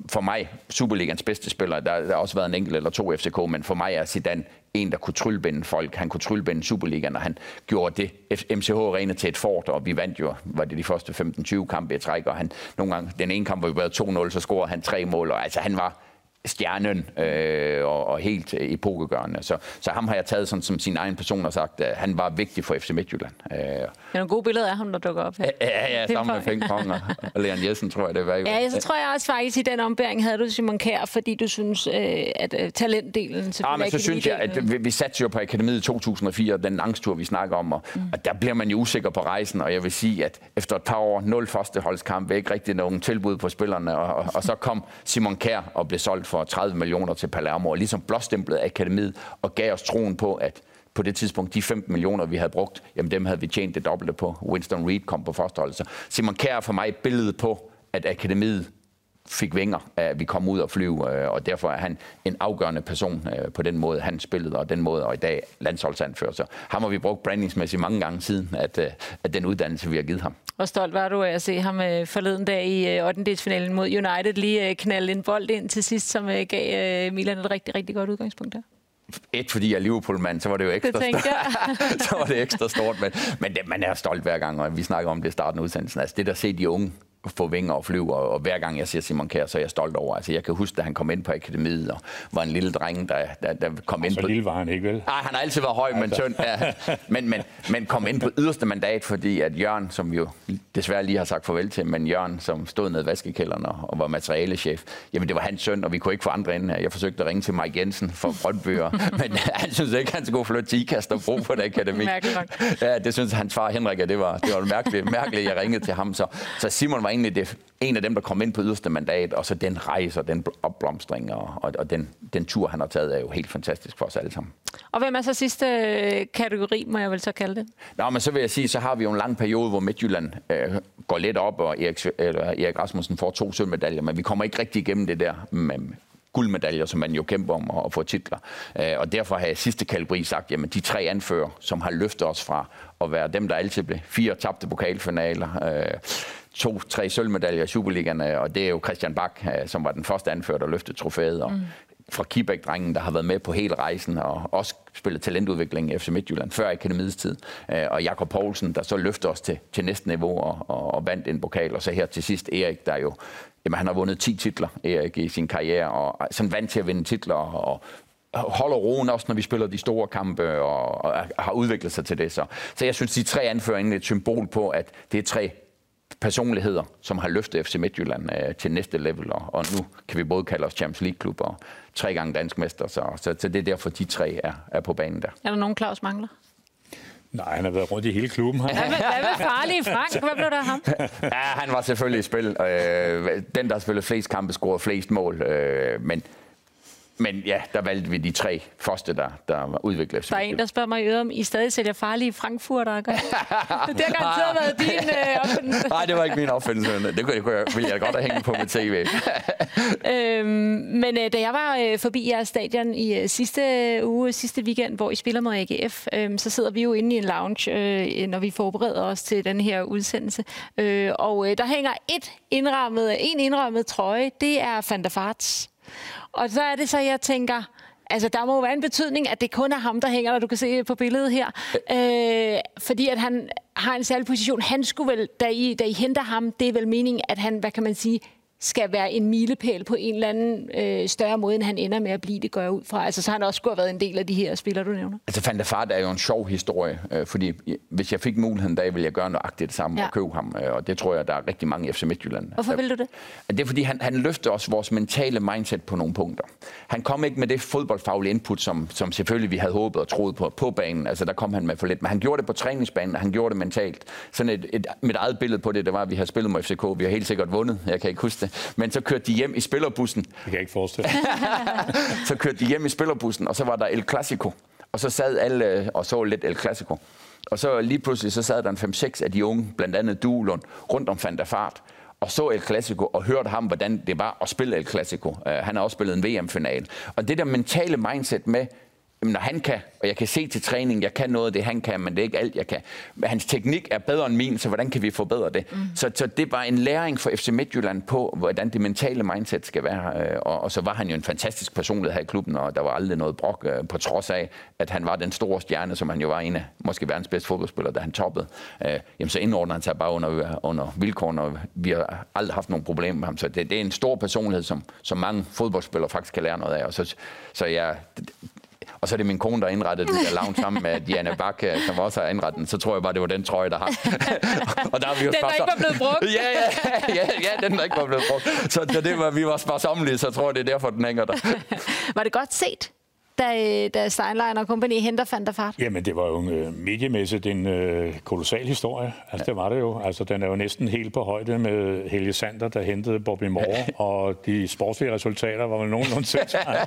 for mig Superligans bedste spiller. Der, der har også været en enkelt eller to FCK, men for mig er Zidane en, der kunne tryllebinde folk. Han kunne tryllebinde Superligaen, og han gjorde det MCH Arena til et fort, og vi vandt jo, var det de første 15-20 kampe jeg trækker. og han, nogle gange, den ene kamp, hvor vi var 2-0, så scorede han tre mål, og altså han var, stjernen øh, og, og helt epokegørende. Så, så ham har jeg taget sådan, som sin egen person og sagt, at han var vigtig for FC Midtjylland. Øh. Det er nogle gode billeder af ham, der dukker op her. Ja, ja, ja sammen med Feng Pong og, og Leon Jessen, tror jeg, det var. Ja, så tror jeg også faktisk, i den ombæring havde du Simon Kær, fordi du synes, øh, at uh, talentdelen Ja, men så synes jeg, at vi, vi satte jo på akademiet i 2004, den angsttur, vi snakker om, og, mm. og der bliver man jo usikker på rejsen, og jeg vil sige, at efter et par år, nul førsteholdskamp, ikke rigtig nogen tilbud på spillerne, og, og, og så kom Simon Kær og blev solgt for 30 millioner til Palermo, og ligesom blåstemplede akademiet og gav os troen på, at på det tidspunkt, de 15 millioner, vi havde brugt, jamen dem havde vi tjent det dobbelte på. Winston Reed kom på forståelse. Simon Kjær for mig et billede på, at akademiet fik vinger, at vi kom ud og flyve, øh, og derfor er han en afgørende person øh, på den måde, han spillede, og den måde, og i dag landsholdsanfører. Så ham har vi brugt brandingsmæssigt mange gange siden, at, øh, at den uddannelse, vi har givet ham. Hvor stolt var du af at se ham forleden dag i 8. finalen mod United, lige knalde en bold ind til sidst, som gav Milan et rigtig, rigtig godt udgangspunkt der? Et, fordi jeg er Liverpool-mand, så var det jo ekstra det stort. så var det ekstra stort, men, men det, man er stolt hver gang, og vi snakker om det i starten af udsendelsen. Altså det der se de unge få vinger og flyve, og, og hver gang jeg ser Simon Kjær, så er jeg stolt over. Altså, jeg kan huske, da han kom ind på akademiet, og var en lille dreng, der, der, der kom ind så på... Så lille var han ikke, vel? Nej, han har altid været høj, altså. men tynd. Ja. Men, men, men kom ind på yderste mandat, fordi at Jørgen, som jo desværre lige har sagt farvel til, men Jørgen, som stod nede i vaskekælderen og, og var materialechef, jamen det var hans søn, og vi kunne ikke få andre ind her. Jeg forsøgte at ringe til Mike Jensen for Brøndbøger, men han synes ikke, han skulle flytte til IKAST og bruge på det akademi. Ja, det synes hans far Henrik, at det var, det var mærkeligt, mærkeligt, jeg ringede til ham. Så, så Simon var egentlig det, en af dem, der kom ind på yderste mandat, og så den rejse og den opblomstring og, og, og den, den tur, han har taget, er jo helt fantastisk for os alle sammen. Og hvem er så sidste øh, kategori, må jeg vel så kalde det? Nå, men så vil jeg sige, så har vi jo en lang periode, hvor Midtjylland øh, går lidt op, og Erik, eller Erik Rasmussen får to sølvmedaljer, men vi kommer ikke rigtig igennem det der med, guldmedaljer, som man jo kæmper om at få titler. Øh, og derfor har jeg sidste kategori sagt, jamen de tre anfører, som har løftet os fra at være dem, der altid blev fire tabte pokalfinaler, øh, to-tre sølvmedaljer i Superligaen, og det er jo Christian Bak, øh, som var den første anfører, der løftede trofæet, og mm. fra Kibæk-drengen, der har været med på hele rejsen, og også spillet talentudvikling i FC Midtjylland før akademiets tid, øh, og Jakob Poulsen, der så løfter os til, til næste niveau og, og, og vandt en pokal, og så her til sidst Erik, der jo Jamen, han har vundet 10 titler Erik, i sin karriere, og sådan vant til at vinde titler, og, holder roen også, når vi spiller de store kampe, og, og har udviklet sig til det. Så, så jeg synes, de tre anfører egentlig et symbol på, at det er tre personligheder, som har løftet FC Midtjylland øh, til næste level, og, og nu kan vi både kalde os Champions League-klub og tre gange dansk mester, så, så, så det er derfor, de tre er, er på banen der. Er der nogen, Claus mangler? Nej, han har været rundt i hele klubben. Hvad med, hvad med farlige Frank? Hvad blev der ham? Ja, han var selvfølgelig i spil. Øh, den, der har spillet flest kampe, scorede flest mål. Øh, men men ja, der valgte vi de tre første, der, der var udviklet. Der er en, der spørger mig, om I stadig sælger farlige frankfurter. det har garanteret været din øh, opfindelse. Nej, det var ikke min opfindelse. Det kunne, det kunne jeg, ville jeg godt have hængt på med tv. øhm, men øh, da jeg var øh, forbi jeres stadion i øh, sidste uge, sidste weekend, hvor I spiller mod AGF, øh, så sidder vi jo inde i en lounge, øh, når vi forbereder os til den her udsendelse. Øh, og øh, der hænger et indrammet, en indrammet trøje. Det er der Farts. Og så er det så, jeg tænker, altså der må jo være en betydning, at det kun er ham, der hænger, når du kan se på billedet her. Øh, fordi at han har en særlig position. Han skulle vel, da I, da I henter ham, det er vel meningen, at han, hvad kan man sige, skal være en milepæl på en eller anden øh, større måde, end han ender med at blive, det gør jeg ud fra. Altså, så har han også skulle have været en del af de her spillere, du nævner. Altså, Van der Fart er jo en sjov historie, øh, fordi hvis jeg fik muligheden dag, ville jeg gøre nøjagtigt det samme ja. og købe ham, øh, og det tror jeg, der er rigtig mange i FC Midtjylland. Hvorfor vil du det? Det er, fordi han, han løfter også vores mentale mindset på nogle punkter. Han kom ikke med det fodboldfaglige input, som, som selvfølgelig vi havde håbet og troet på på banen. Altså, der kom han med for lidt, men han gjorde det på træningsbanen, og han gjorde det mentalt. Sådan et, et, mit eget billede på det, det var, at vi har spillet mod FCK, vi har helt sikkert vundet, jeg kan ikke huske det, men så kørte de hjem i spillerbussen. Det kan jeg ikke forestille Så kørte de hjem i spillerbussen, og så var der El Clasico. Og så sad alle øh, og så lidt El Clasico. Og så lige pludselig så sad der en 5-6 af de unge, blandt andet Duelund, rundt om Fanta Fart og så El Clasico og hørte ham, hvordan det var at spille El Clasico. Uh, han har også spillet en VM-final. Og det der mentale mindset med, jamen, når han kan, og jeg kan se til træning, jeg kan noget af det, han kan, men det er ikke alt, jeg kan. Hans teknik er bedre end min, så hvordan kan vi forbedre det? Mm. Så, så det var en læring for FC Midtjylland på, hvordan det mentale mindset skal være. Øh, og, og så var han jo en fantastisk personlighed her i klubben, og der var aldrig noget brok, øh, på trods af, at han var den store stjerne, som han jo var en af måske verdens bedste fodboldspillere, da han toppede. Øh, jamen så indordner han sig bare under, under vilkårene, og vi har aldrig haft nogen problemer med ham. Så det, det er en stor personlighed, som, som mange fodboldspillere faktisk kan lære noget af. Og så, så ja, og så er det min kone, der indrettede det der lounge sammen med Diana Bak, som også har indrettet den. Så tror jeg bare, det var den trøje, der har. og der er vi den, der ikke var blevet brugt. ja, ja, ja, ja, den der ikke var blevet brugt. Så, så det var, vi var sparsommelige, så tror jeg, det er derfor, den hænger der. var det godt set? Da, da Steinlein og kompagni henter Van der Fart? Jamen, det var jo uh, mediemæssigt en uh, kolossal historie. Altså, ja. det var det jo. Altså, den er jo næsten helt på højde med Helge Sander, der hentede Bobby Moore, og de sportslige resultater var vel nogenlunde tilsvarende,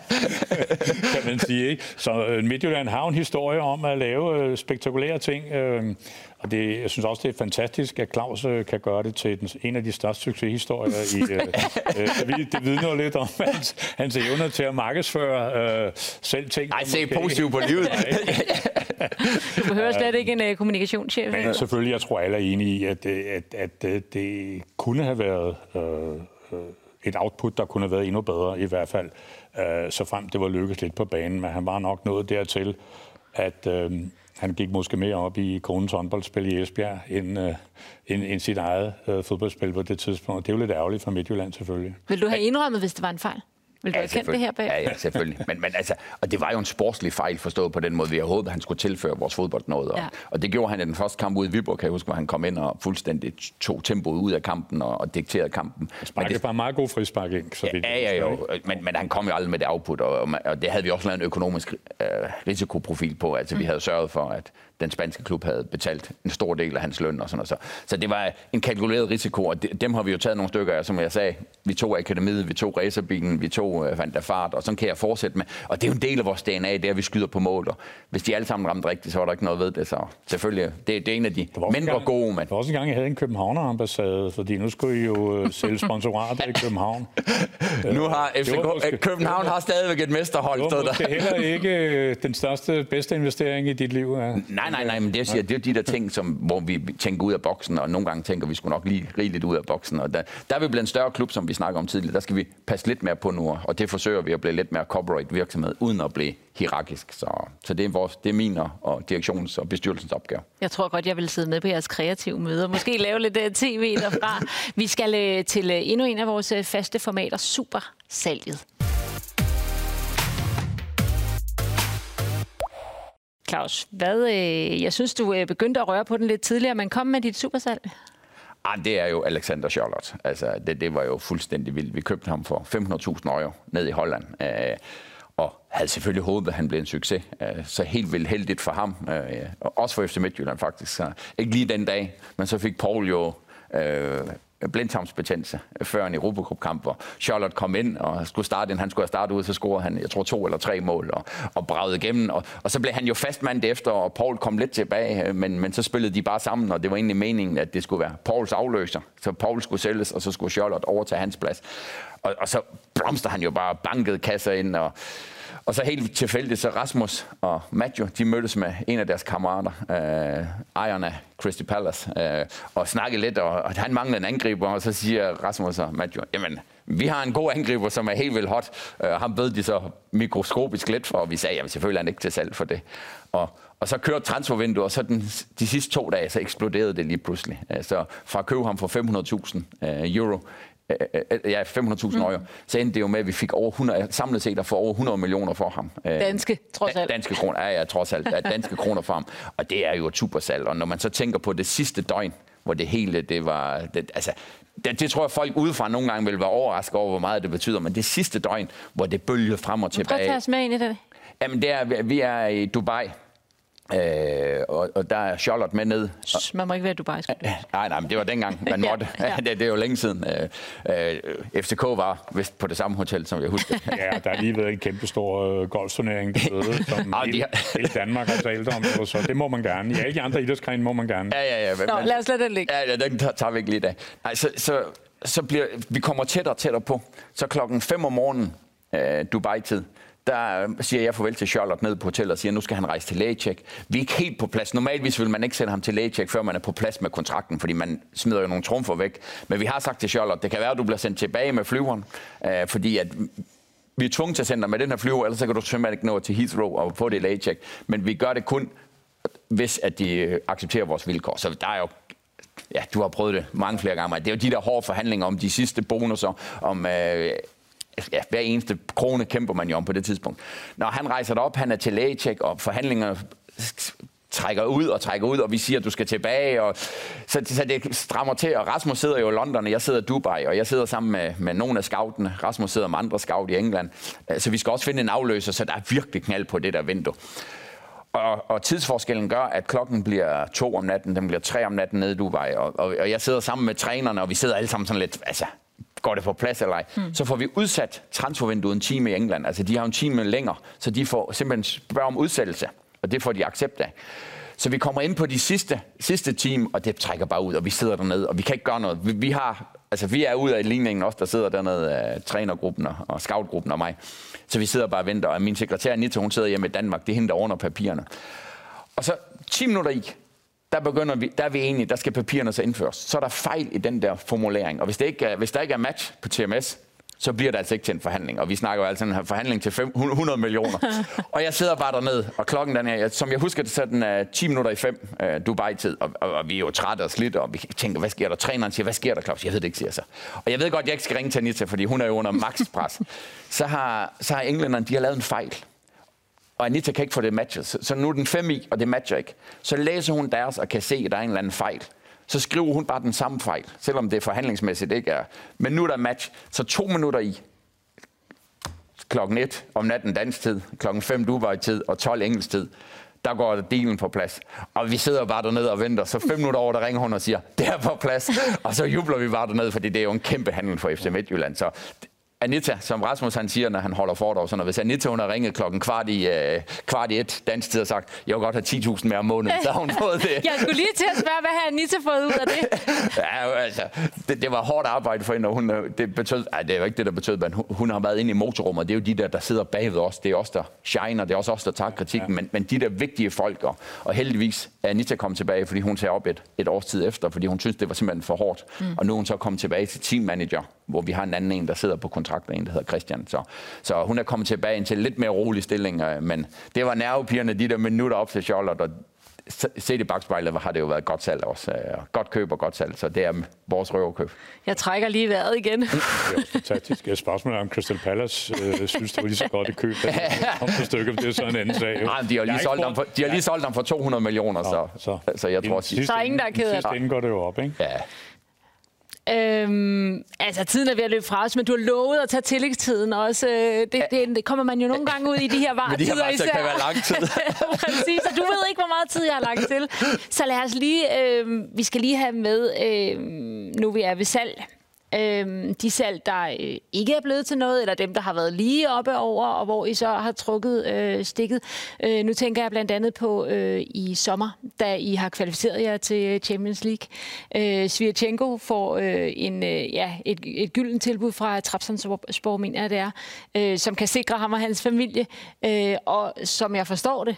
kan man sige. Ikke? Så uh, Midtjylland har en historie om at lave uh, spektakulære ting. Uh, og det, jeg synes også, det er fantastisk, at Claus øh, kan gøre det til den, en af de største succeshistorier. I, øh, øh, det vidner lidt om hans, hans evner til at markedsføre øh, selv ting. Nej, se positivt på livet. du behøver slet ikke en uh, kommunikationschef. Men selvfølgelig, jeg tror alle er enige i, at, at, at, at det kunne have været øh, et output, der kunne have været endnu bedre i hvert fald, øh, så frem det var lykkes lidt på banen, men han var nok nået dertil, at øh, han gik måske mere op i konens håndboldspil i Esbjerg, end, øh, end, end sit eget øh, fodboldspil på det tidspunkt. Det er jo lidt ærgerligt for Midtjylland selvfølgelig. Vil du have indrømmet, hvis det var en fejl? Vil du ja, have det her bag? Ja, ja, selvfølgelig. Men, men altså, og det var jo en sportslig fejl forstået på den måde. Vi havde håbet, at han skulle tilføre vores fodbold noget. Og, ja. og det gjorde han i den første kamp ude i Viborg, kan jeg huske, hvor han kom ind og fuldstændig tog tempoet ud af kampen og, og dikterede kampen. Sparkede det var meget god frispark ind. Så ja, ja, ja, jo. Men, men han kom jo aldrig med det output, og, og det havde vi også lavet en økonomisk øh, risikoprofil på. Altså, mm. vi havde sørget for, at den spanske klub havde betalt en stor del af hans løn og sådan noget. Så, så det var en kalkuleret risiko, og de, dem har vi jo taget nogle stykker af, som jeg sagde. Vi tog akademiet, vi tog racerbilen, vi tog Van der Fart, og sådan kan jeg fortsætte med. Og det er jo en del af vores DNA, det er, at vi skyder på mål. Og hvis de alle sammen ramte rigtigt, så var der ikke noget ved det. Så selvfølgelig, det, det er en af de mindre gang, gode. Men... Det var også en gang, jeg havde en Københavner-ambassade, fordi nu skulle I jo uh, sælge sponsorater i København. nu har FCK, måske, København har stadigvæk et mesterhold. Det var måske der. heller ikke øh, den største, bedste investering i dit liv. Ja. Nej, Nej, nej, nej, men det, jeg siger, det er de der ting, som, hvor vi tænker ud af boksen, og nogle gange tænker vi skulle nok lige rigeligt ud af boksen. Og der, der er vi blevet en større klub, som vi snakker om tidligere. Der skal vi passe lidt mere på nu, og det forsøger vi at blive lidt mere corporate virksomhed, uden at blive hierarkisk. Så, så det, er vores, det er min og direktions- og bestyrelsens opgave. Jeg tror godt, jeg vil sidde med på jeres kreative møder. Måske lave lidt øh, uh, tv derfra. Vi skal uh, til uh, endnu en af vores faste formater, Super Salget. Claus, hvad, øh, jeg synes, du øh, begyndte at røre på den lidt tidligere, men kom med dit supersalg. Ah, det er jo Alexander Charlotte. Altså, det, det var jo fuldstændig vildt. Vi købte ham for 500.000 euro ned i Holland. Øh, og havde selvfølgelig håbet, at han blev en succes. Øh, så helt vildt heldigt for ham. Øh, også for FC Midtjylland faktisk. Ikke lige den dag, men så fik Paul jo øh, blindtarmsbetændelse før en Europacup-kamp, hvor Charlotte kom ind og skulle starte ind. Han skulle have startet ud, så scorede han, jeg tror, to eller tre mål og, og bragede igennem. Og, og så blev han jo fastmand efter, og Paul kom lidt tilbage, øh, men, men så spillede de bare sammen, og det var egentlig meningen, at det skulle være Pauls afløser. Så Paul skulle sælges, og så skulle Charlotte overtage hans plads. Og, og så blomster han jo bare banket kasser ind, og og så helt tilfældigt, så Rasmus og Matthew, de mødtes med en af deres kammerater, øh, ejeren af Christy Palace, øh, og snakkede lidt, og, og han manglede en angriber, og så siger Rasmus og Matthew, jamen, vi har en god angriber, som er helt vildt hot. Øh, ham ved de så mikroskopisk lidt for, og vi sagde, jamen selvfølgelig er han ikke til salg for det. Og, og så kørte transfervinduet, og så den, de sidste to dage, så eksploderede det lige pludselig. Øh, så fra at købe ham for 500.000 øh, euro, ja, 500.000 mm. euro, så endte det jo med, at vi fik over 100, samlet set at få over 100 millioner for ham. Øh, danske, trods alt. Danske kroner, ja, ja, trods alt. Danske kroner for ham. Og det er jo et supersalg. Og når man så tænker på det sidste døgn, hvor det hele, det var... Det, altså, det, det tror jeg, folk udefra nogle gange vil være overrasket over, hvor meget det betyder. Men det sidste døgn, hvor det bølger frem og tilbage... Prøv at tage os med ind i det. Jamen, det er, vi er i Dubai, Øh, og, og der er Charlotte med ned. Man må ikke være Dubai, skal Nej, nej, men det var dengang, man måtte. ja, ja. det, det er jo længe siden. Øh, øh, FCK var vist på det samme hotel, som jeg husker. ja, der har lige været en kæmpe stor øh, golfturnering derude, som ah, hele, har... hele Danmark har talt om. Så det må man gerne. I alle de andre idrætsgrene må man gerne. Ja, ja, ja. Men, Nå, lad os lade den ligge. Ja, ja, den tager vi ikke lige af. Nej, så, så, så bliver, vi kommer tættere og tættere på. Så klokken 5 om morgenen, øh, Dubai-tid, der øh, siger jeg farvel til Charlotte ned på hotellet og siger, at nu skal han rejse til lægecheck. Vi er ikke helt på plads. Normalvis vil man ikke sende ham til lægecheck, før man er på plads med kontrakten, fordi man smider jo nogle trumfer væk. Men vi har sagt til Charlotte, det kan være, at du bliver sendt tilbage med flyveren, øh, fordi at vi er tvunget til at sende dig med den her flyver, ellers så kan du simpelthen ikke nå til Heathrow og få det lægecheck. Men vi gør det kun, hvis at de øh, accepterer vores vilkår. Så der er jo ja, du har prøvet det mange flere gange. Det er jo de der hårde forhandlinger om de sidste bonusser, om øh, ja, hver eneste krone kæmper man jo om på det tidspunkt. Når han rejser op, han er til lægecheck, og forhandlinger trækker ud og trækker ud, og vi siger, at du skal tilbage. Og, så, så det strammer til, og Rasmus sidder jo i London, og jeg sidder i Dubai, og jeg sidder sammen med, med nogle af scoutene. Rasmus sidder med andre scout i England. Øh, så vi skal også finde en afløser, så der er virkelig knald på det der vindue. Og, og tidsforskellen gør, at klokken bliver to om natten, den bliver tre om natten nede i Dubai, og, og, og jeg sidder sammen med trænerne, og vi sidder alle sammen sådan lidt, altså, går det på plads eller ej, hmm. så får vi udsat transfervinduet en time i England. Altså, de har en time længere, så de får simpelthen spørge om udsættelse, og det får de accept af. Så vi kommer ind på de sidste, sidste team, og det trækker bare ud, og vi sidder dernede, og vi kan ikke gøre noget. Vi, vi har, altså vi er ude af ligningen også, der sidder dernede, uh, trænergruppen og, og scoutgruppen og mig. Så vi sidder bare og venter, og min sekretær Anita, hun sidder hjemme i Danmark, det er hende, der papirerne. Og så 10 minutter i, der, begynder vi, der er vi enige, der skal papirerne så indføres. Så er der fejl i den der formulering. Og hvis, det ikke er, hvis der ikke er match på TMS, så bliver det altså ikke til en forhandling. Og vi snakker jo altså en forhandling til 100 millioner. og jeg sidder bare dernede, og klokken den er, som jeg husker det, så den er 10 minutter i 5 uh, Dubai-tid. Og, og, og, vi er jo trætte og slidt, og vi tænker, hvad sker der? Træneren siger, hvad sker der, Claus? Jeg ved det ikke, siger så. Og jeg ved godt, jeg ikke skal ringe til Anita, fordi hun er jo under makspres. så har, så har englænderne, de har lavet en fejl og Anita kan ikke få det matchet. Så, så nu er den 5 i, og det matcher ikke. Så læser hun deres og kan se, at der er en eller anden fejl. Så skriver hun bare den samme fejl, selvom det forhandlingsmæssigt ikke er. Men nu er der match. Så to minutter i, klokken 1 om natten dansk tid, klokken 5 Dubai-tid og 12 engelsk tid, der går dealen på plads. Og vi sidder bare dernede og venter. Så fem minutter over, der ringer hun og siger, det er på plads. Og så jubler vi bare dernede, fordi det er jo en kæmpe handel for FC Midtjylland. Så Anita, som Rasmus han siger, når han holder foredrag, så når hvis Anita hun har ringet klokken kvart i, uh, kvart i et dansk tid og sagt, jeg vil godt have 10.000 mere om måneden, så har hun fået det. jeg skulle lige til at spørge, hvad har Anita fået ud af det? ja, altså, det, det, var hårdt arbejde for hende, og hun, øh, det, betød, ej, det er jo ikke det, der betød, men hun, hun har været inde i motorrummet, det er jo de der, der sidder bagved os, det er os, der shiner, det er også os, der tager kritikken, ja. men, men de der vigtige folk, og, og heldigvis er Anita kommet tilbage, fordi hun tager op et, et års tid efter, fordi hun synes, det var simpelthen for hårdt, mm. og nu er hun så kommet tilbage til teammanager, hvor vi har en anden en, der sidder på kontrakten, en, der hedder Christian. Så, så hun er kommet tilbage til lidt mere rolig stilling, øh, men det var nervepirrende de der minutter op til Charlotte, og set i bagspejlet har det jo været godt salg også. Øh, godt køb og godt salg, så det er vores røverkøb. Jeg trækker lige vejret igen. det er også fantastisk. Jeg spørgsmål om Crystal Palace øh, synes, det var lige så godt et køb. Om på stykker, det er så en anden sag. Nej, de har lige, solgt dem for, de har lige solgt dem for 200 millioner, så, så, så jeg tror... Så er ingen, der er ked af det. Sidst går det jo op, ikke? Ja. Øhm, altså, tiden er ved at løbe fra os, men du har lovet at tage tillægstiden også. Øh, det, det, det kommer man jo nogle gange ud i de her varetider Men de her især. kan være lang tid. Præcis, og du ved ikke, hvor meget tid jeg har lagt til. Så lad os lige, øh, vi skal lige have med, øh, nu vi er ved salg, Øhm, de salg, der øh, ikke er blevet til noget, eller dem, der har været lige oppe over, og hvor I så har trukket øh, stikket. Øh, nu tænker jeg blandt andet på øh, i sommer, da I har kvalificeret jer til Champions League. Øh, Svirchenko får øh, en, øh, ja, et, et gylden tilbud fra Trabzonspor, mener jeg det er, øh, som kan sikre ham og hans familie. Øh, og som jeg forstår det,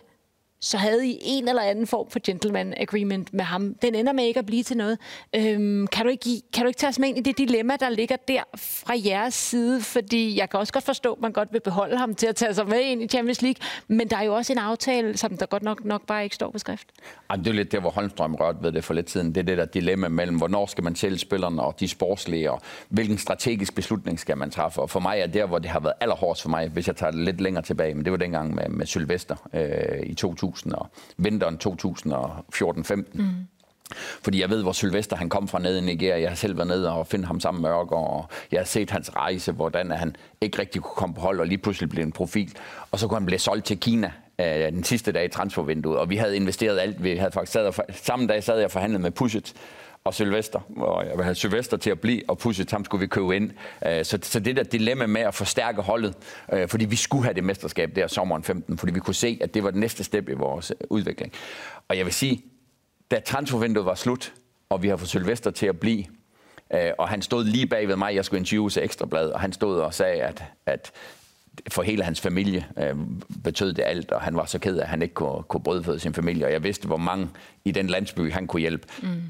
så havde I en eller anden form for gentleman agreement med ham. Den ender med ikke at blive til noget. Øhm, kan, du ikke, kan du ikke tage os med ind i det dilemma, der ligger der fra jeres side? Fordi jeg kan også godt forstå, at man godt vil beholde ham til at tage sig med ind i Champions League, men der er jo også en aftale, som der godt nok, nok bare ikke står på skrift. Ej, det er lidt der, hvor Holmstrøm rørte ved det for lidt siden. Det er det der dilemma mellem, hvornår skal man sælge spillerne og de sportslige, og hvilken strategisk beslutning skal man træffe. Og for mig er det, hvor det har været allerhårdest for mig, hvis jeg tager det lidt længere tilbage, men det var dengang med, med Sylvester øh, i 2000 2000 og vinteren 2014-15. Mm. Fordi jeg ved, hvor Sylvester han kom fra nede i Nigeria. Jeg har selv været nede og finde ham sammen med Ørger, og jeg har set hans rejse, hvordan han ikke rigtig kunne komme på hold, og lige pludselig blev en profil. Og så kunne han blive solgt til Kina øh, den sidste dag i transfervinduet, og vi havde investeret alt. Vi havde faktisk sad og, samme dag sad jeg og forhandlet med Pushet, og Sylvester, og jeg vil have Sylvester til at blive, og Pusset, ham skulle vi købe ind. Øh, så, så det der dilemma med at forstærke holdet, øh, fordi vi skulle have det mesterskab der sommeren 15, fordi vi kunne se, at det var det næste step i vores øh, udvikling. Og jeg vil sige, da transfervinduet var slut, og vi har fået Sylvester til at blive, og han stod lige bag ved mig, jeg skulle interviewe til Ekstrablad, og han stod og sagde, at, at for hele hans familie øh, betød det alt, og han var så ked af, at han ikke kunne, kunne brødføde sin familie, og jeg vidste, hvor mange i den landsby, han kunne hjælpe. Mm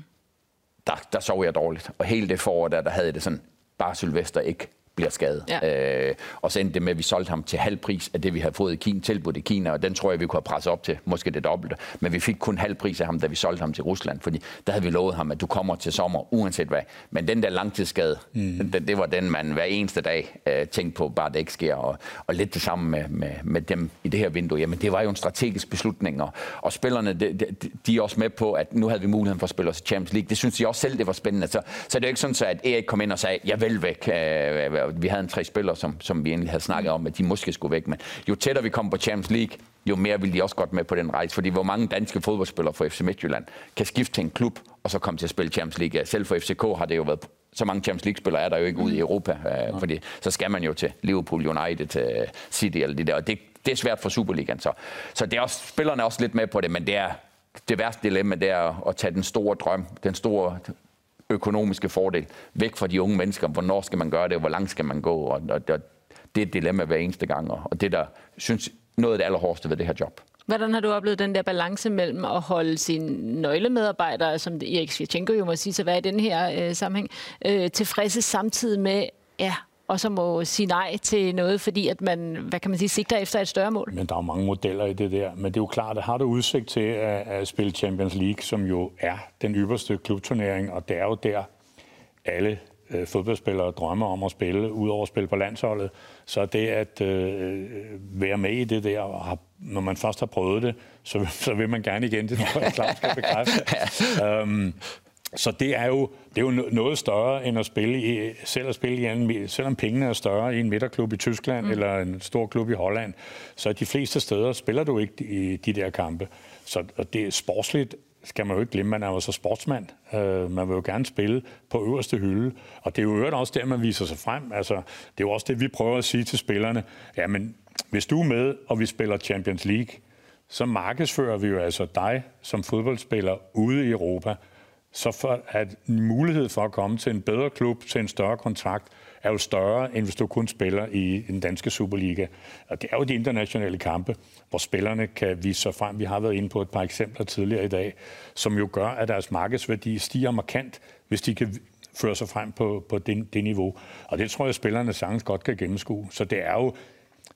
der, der sov jeg dårligt. Og hele det forår der, der havde jeg det sådan, bare Sylvester ikke bliver skadet. Ja. Øh, og så endte det med, at vi solgte ham til halv pris af det, vi havde fået i Kina, tilbudt i Kina, og den tror jeg, vi kunne have presset op til, måske det dobbelte. Men vi fik kun halv pris af ham, da vi solgte ham til Rusland, fordi der havde vi lovet ham, at du kommer til sommer, uanset hvad. Men den der langtidsskade, mm. det, det var den, man hver eneste dag øh, tænkte på, bare det ikke sker. Og, og lidt det samme med, med, med dem i det her vindue. Jamen, det var jo en strategisk beslutning, og, og spillerne, de, de, de er også med på, at nu havde vi muligheden for at spille os i Champions League. Det synes de også selv, det var spændende. Så, så det er jo ikke sådan, så at Erik kom ind og sagde, jeg vil væk. Øh, vi havde en tre spillere, som, som vi egentlig havde snakket om, at de måske skulle væk. Men jo tættere vi kom på Champions League, jo mere ville de også godt med på den rejse. Fordi hvor mange danske fodboldspillere fra FC Midtjylland kan skifte til en klub, og så komme til at spille Champions League. Selv for FCK har det jo været så mange Champions League-spillere er der jo ikke ude i Europa, øh, fordi så skal man jo til Liverpool, United, til City eller det der, og det, det er svært for Superligaen. Så, så det er også, spillerne er også lidt med på det, men det er det værste dilemma, det er at tage den store drøm, den store økonomiske fordel væk fra de unge mennesker. Hvornår skal man gøre det, og hvor langt skal man gå? Og, og, og det er et dilemma hver eneste gang, og det der synes noget af det allerhårdeste ved det her job. Hvordan har du oplevet den der balance mellem at holde sine nøglemedarbejdere, som Erik Svirchenko jo må sige sig være i den her øh, sammenhæng, øh, tilfredse samtidig med ja, og så må sige nej til noget, fordi at man, hvad kan man sige, sigter efter et større mål. Men der er mange modeller i det der. Men det er jo klart, at har du udsigt til at, at spille Champions League, som jo er den ypperste klubturnering, og det er jo der alle øh, fodboldspillere drømmer om at spille, udover at spille på landsholdet, så det at øh, være med i det der, og har, når man først har prøvet det, så, så vil man gerne igen, det tror jeg klart skal bekræfte. um, Så det er jo, det er jo noget større end at spille i, selv at spille i en, selvom pengene er større i en midterklub i Tyskland mm. eller en stor klub i Holland, så de fleste steder spiller du ikke i de der kampe. Så og det er sportsligt skal man jo ikke glemme, man er jo så sportsmand. Uh, man vil jo gerne spille på øverste hylde, og det er jo også der, man viser sig frem. Altså, det er jo også det, vi prøver at sige til spillerne. Jamen, hvis du er med, og vi spiller Champions League, så markedsfører vi jo altså dig som fodboldspiller ude i Europa – så for at mulighed for at komme til en bedre klub, til en større kontrakt, er jo større, end hvis du kun spiller i den danske Superliga. Og det er jo de internationale kampe, hvor spillerne kan vise sig frem. Vi har været inde på et par eksempler tidligere i dag, som jo gør, at deres markedsværdi stiger markant, hvis de kan føre sig frem på, på det, det niveau. Og det tror jeg, at spillerne sagtens godt kan gennemskue. Så det er jo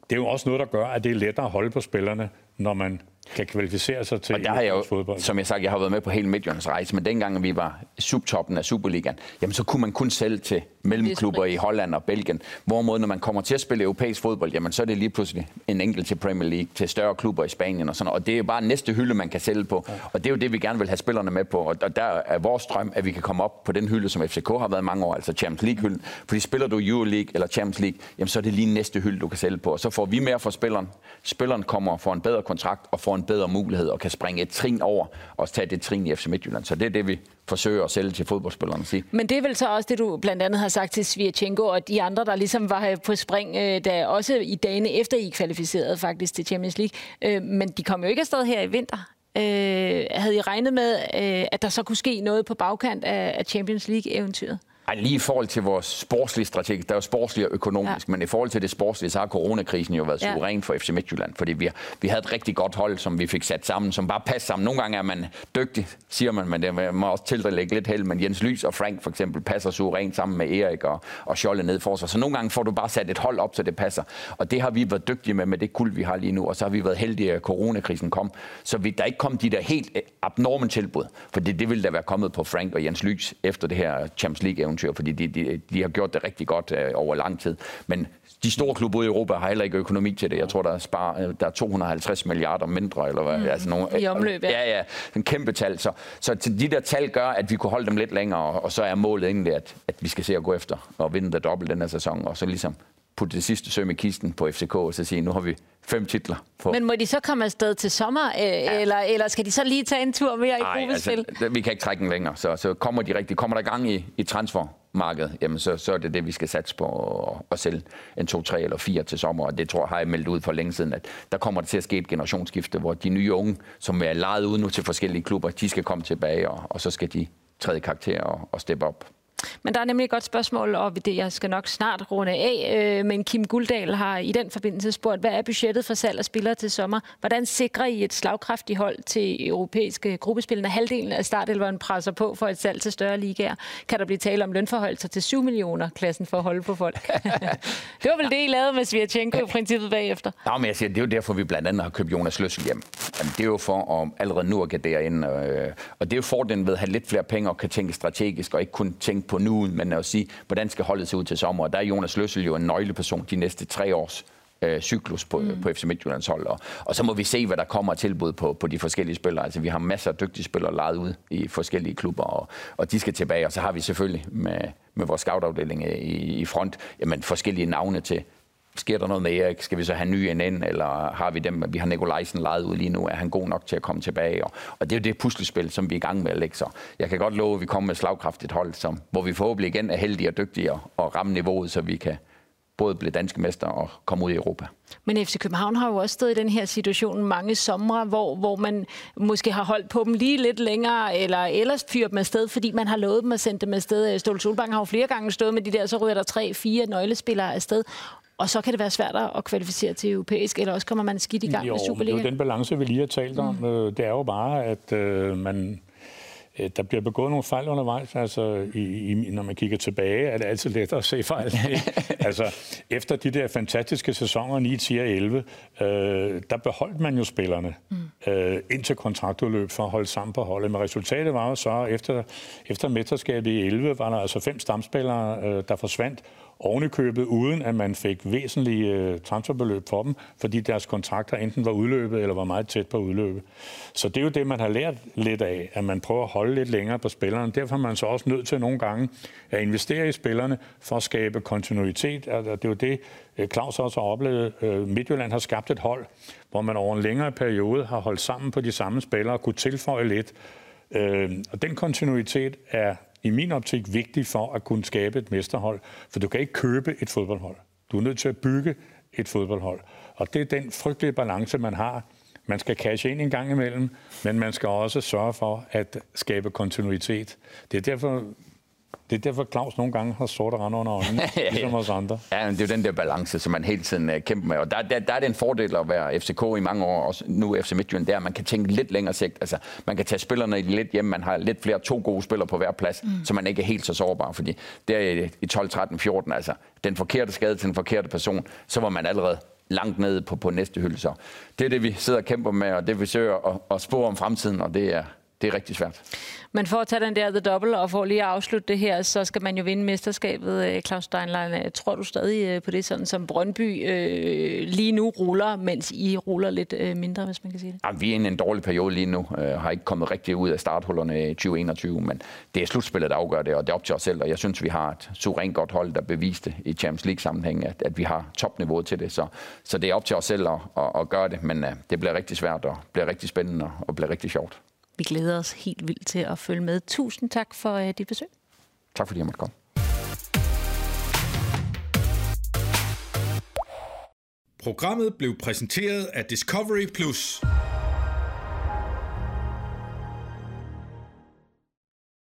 det er jo også noget, der gør, at det er lettere at holde på spillerne, når man kan kvalificere sig til og der har jeg jo, fodbold. Som jeg sagt, jeg har været med på hele Midtjyllands rejse, men dengang vi var subtoppen af Superligaen, jamen så kunne man kun sælge til mellemklubber i Holland og Belgien. Hvorimod, når man kommer til at spille europæisk fodbold, jamen så er det lige pludselig en enkelt til Premier League, til større klubber i Spanien og sådan Og det er jo bare næste hylde, man kan sælge på. Og det er jo det, vi gerne vil have spillerne med på. Og der er vores drøm, at vi kan komme op på den hylde, som FCK har været mange år, altså Champions League-hylden. Fordi spiller du Euro League eller Champions League, jamen så er det lige næste hylde, du kan sælge på. Og så får vi mere for spilleren. Spilleren kommer for en bedre kontrakt og får en bedre mulighed og kan springe et trin over og tage det trin i FC Midtjylland. Så det er det, vi forsøger at sælge til fodboldspillerne. Sige. Men det er vel så også det, du blandt andet har sagt til Svirchenko og de andre, der ligesom var på spring, øh, da også i dagene efter I kvalificerede faktisk til Champions League. Øh, men de kom jo ikke afsted her i vinter. Øh, havde I regnet med, at der så kunne ske noget på bagkant af Champions League-eventyret? Ej, lige i forhold til vores sportslige strategi, der er jo sportsligt og økonomisk, ja. men i forhold til det sportslige, så har coronakrisen jo været ja. suveræn for FC Midtjylland, fordi vi, vi havde et rigtig godt hold, som vi fik sat sammen, som bare passer sammen. Nogle gange er man dygtig, siger man, men det må også til at lægge lidt held, men Jens Lys og Frank for eksempel passer suverænt sammen med Erik og, og Scholle ned for sig. Så nogle gange får du bare sat et hold op, så det passer. Og det har vi været dygtige med, med det kuld, vi har lige nu, og så har vi været heldige, at coronakrisen kom. Så vi, der ikke kom de der helt abnorme tilbud, for det, det ville der være kommet på Frank og Jens Lys efter det her Champions League eventyr, fordi de, de, de har gjort det rigtig godt øh, over lang tid. Men de store klubber i Europa har heller ikke økonomi til det. Jeg tror, der er, spar, øh, der er 250 milliarder mindre, eller hvad? Mm. Altså nogle, I omløb, ja. Ja, ja. En kæmpe tal. Så, så de der tal gør, at vi kunne holde dem lidt længere, og så er målet egentlig, at, at vi skal se at gå efter og vinde det dobbelt den her sæson, og så ligesom putte det sidste søm i kisten på FCK, og så sige, nu har vi fem titler. På. Men må de så komme afsted til sommer, øh, ja. eller, eller skal de så lige tage en tur mere i gruppespil? Altså, vi kan ikke trække den længere, så, så kommer de rigtig, kommer der gang i, i transfer marked, jamen så, så er det det, vi skal satse på at, at sælge en 2, 3 eller 4 til sommer. Og det tror jeg, har jeg meldt ud for længe siden, at der kommer det til at ske et generationsskifte, hvor de nye unge, som er lejet ud nu til forskellige klubber, de skal komme tilbage, og, og så skal de træde karakter og, og steppe op. Men der er nemlig et godt spørgsmål, og det jeg skal nok snart runde af. Øh, men Kim Guldal har i den forbindelse spurgt, hvad er budgettet for salg af spillere til sommer? Hvordan sikrer I et slagkraftigt hold til europæiske gruppespil, når halvdelen af startelveren presser på for et salg til større ligaer? Kan der blive tale om lønforhold til 7 millioner klassen for at holde på folk? det var vel det, I lavede med Svirchenko i princippet bagefter? Nå, men jeg siger, det er jo derfor, vi blandt andet har købt Jonas Løssel hjem. Jamen, det er jo for at allerede nu at gardere ind. Øh, og det er jo fordelen ved at have lidt flere penge og kan tænke strategisk og ikke kun tænke på nu, men at sige, hvordan skal holdet se ud til sommer? Og der er Jonas Løssel jo en nøgleperson de næste tre års øh, cyklus på, mm. på FC Midtjyllands hold. Og, og så må vi se, hvad der kommer af tilbud på, på de forskellige spillere. Altså, vi har masser af dygtige spillere lejet ud i forskellige klubber, og, og de skal tilbage. Og så har vi selvfølgelig med, med vores scoutafdeling i, i front jamen, forskellige navne til, sker der noget med Erik? Skal vi så have ny ind, eller har vi dem? Vi har Nikolajsen lejet ud lige nu. Er han god nok til at komme tilbage? Og, og det er jo det puslespil, som vi er i gang med at lægge. Så jeg kan godt love, at vi kommer med slagkraftigt hold, som, hvor vi forhåbentlig igen er heldige og dygtige og, ramme niveauet, så vi kan både blive danske mester og komme ud i Europa. Men FC København har jo også stået i den her situation mange somre, hvor, hvor man måske har holdt på dem lige lidt længere, eller ellers fyret dem afsted, fordi man har lovet dem at sende dem afsted. Øh, Ståle Solbank har jo flere gange stået med de der, så ryger der tre, fire nøglespillere afsted. Og så kan det være svært at kvalificere til europæisk, eller også kommer man skidt i gang jo, med Superligaen. er den balance, vi lige har talt om. Mm. Øh, det er jo bare, at øh, man, øh, der bliver begået nogle fejl undervejs. Altså, i, i, når man kigger tilbage, er det altid lettere at se fejl. altså, efter de der fantastiske sæsoner 9, 10 og 11, øh, der beholdt man jo spillerne mm. øh, indtil kontraktudløb for at holde sammen på holdet. Men resultatet var jo så, efter, efter mesterskabet i 11, var der altså fem stamspillere, øh, der forsvandt, ovenikøbet, uden at man fik væsentlige øh, transferbeløb for dem, fordi deres kontrakter enten var udløbet eller var meget tæt på udløbet. Så det er jo det, man har lært lidt af, at man prøver at holde lidt længere på spillerne. Derfor er man så også nødt til nogle gange at investere i spillerne for at skabe kontinuitet. Og det er jo det, øh, Claus også har oplevet. Øh, Midtjylland har skabt et hold, hvor man over en længere periode har holdt sammen på de samme spillere og kunne tilføje lidt. Og den kontinuitet er i min optik vigtig for at kunne skabe et mesterhold. For du kan ikke købe et fodboldhold. Du er nødt til at bygge et fodboldhold. Og det er den frygtelige balance, man har. Man skal cashe ind en gang imellem, men man skal også sørge for at skabe kontinuitet. Det er derfor, det er derfor, Claus nogle gange har sorte rande under øjnene, ja, ligesom os andre. Ja, men det er jo den der balance, som man hele tiden uh, kæmper med. Og der, der, der er det en fordel at være FCK i mange år, og nu FC Midtjylland, der man kan tænke lidt længere sigt. Altså, man kan tage spillerne lidt hjem, man har lidt flere to gode spillere på hver plads, mm. så man ikke er helt så sårbar. Fordi der i 12, 13, 14, altså den forkerte skade til den forkerte person, så var man allerede langt nede på, på næste hylde. Så det er det, vi sidder og kæmper med, og det vi søger at, at spå om fremtiden, og det er, det er rigtig svært. Men for at tage den der The Double, og for lige at afslutte det her, så skal man jo vinde mesterskabet, øh, Claus Steinlein. Tror du stadig øh, på det, sådan som Brøndby øh, lige nu ruller, mens I ruller lidt øh, mindre, hvis man kan sige det? Jamen, vi er i en dårlig periode lige nu. Øh, har ikke kommet rigtig ud af starthullerne i 2021, men det er slutspillet, der afgør det, og det er op til os selv. Og jeg synes, vi har et suverænt godt hold, der beviste i Champions League-sammenhæng, at, at vi har topniveauet til det. Så, så det er op til os selv at, at, at gøre det, men uh, det bliver rigtig svært og bliver rigtig spændende og bliver rigtig sjovt. Vi glæder os helt vildt til at følge med. Tusind tak for uh, dit besøg. Tak fordi jeg måtte komme. Programmet blev præsenteret af Discovery Plus.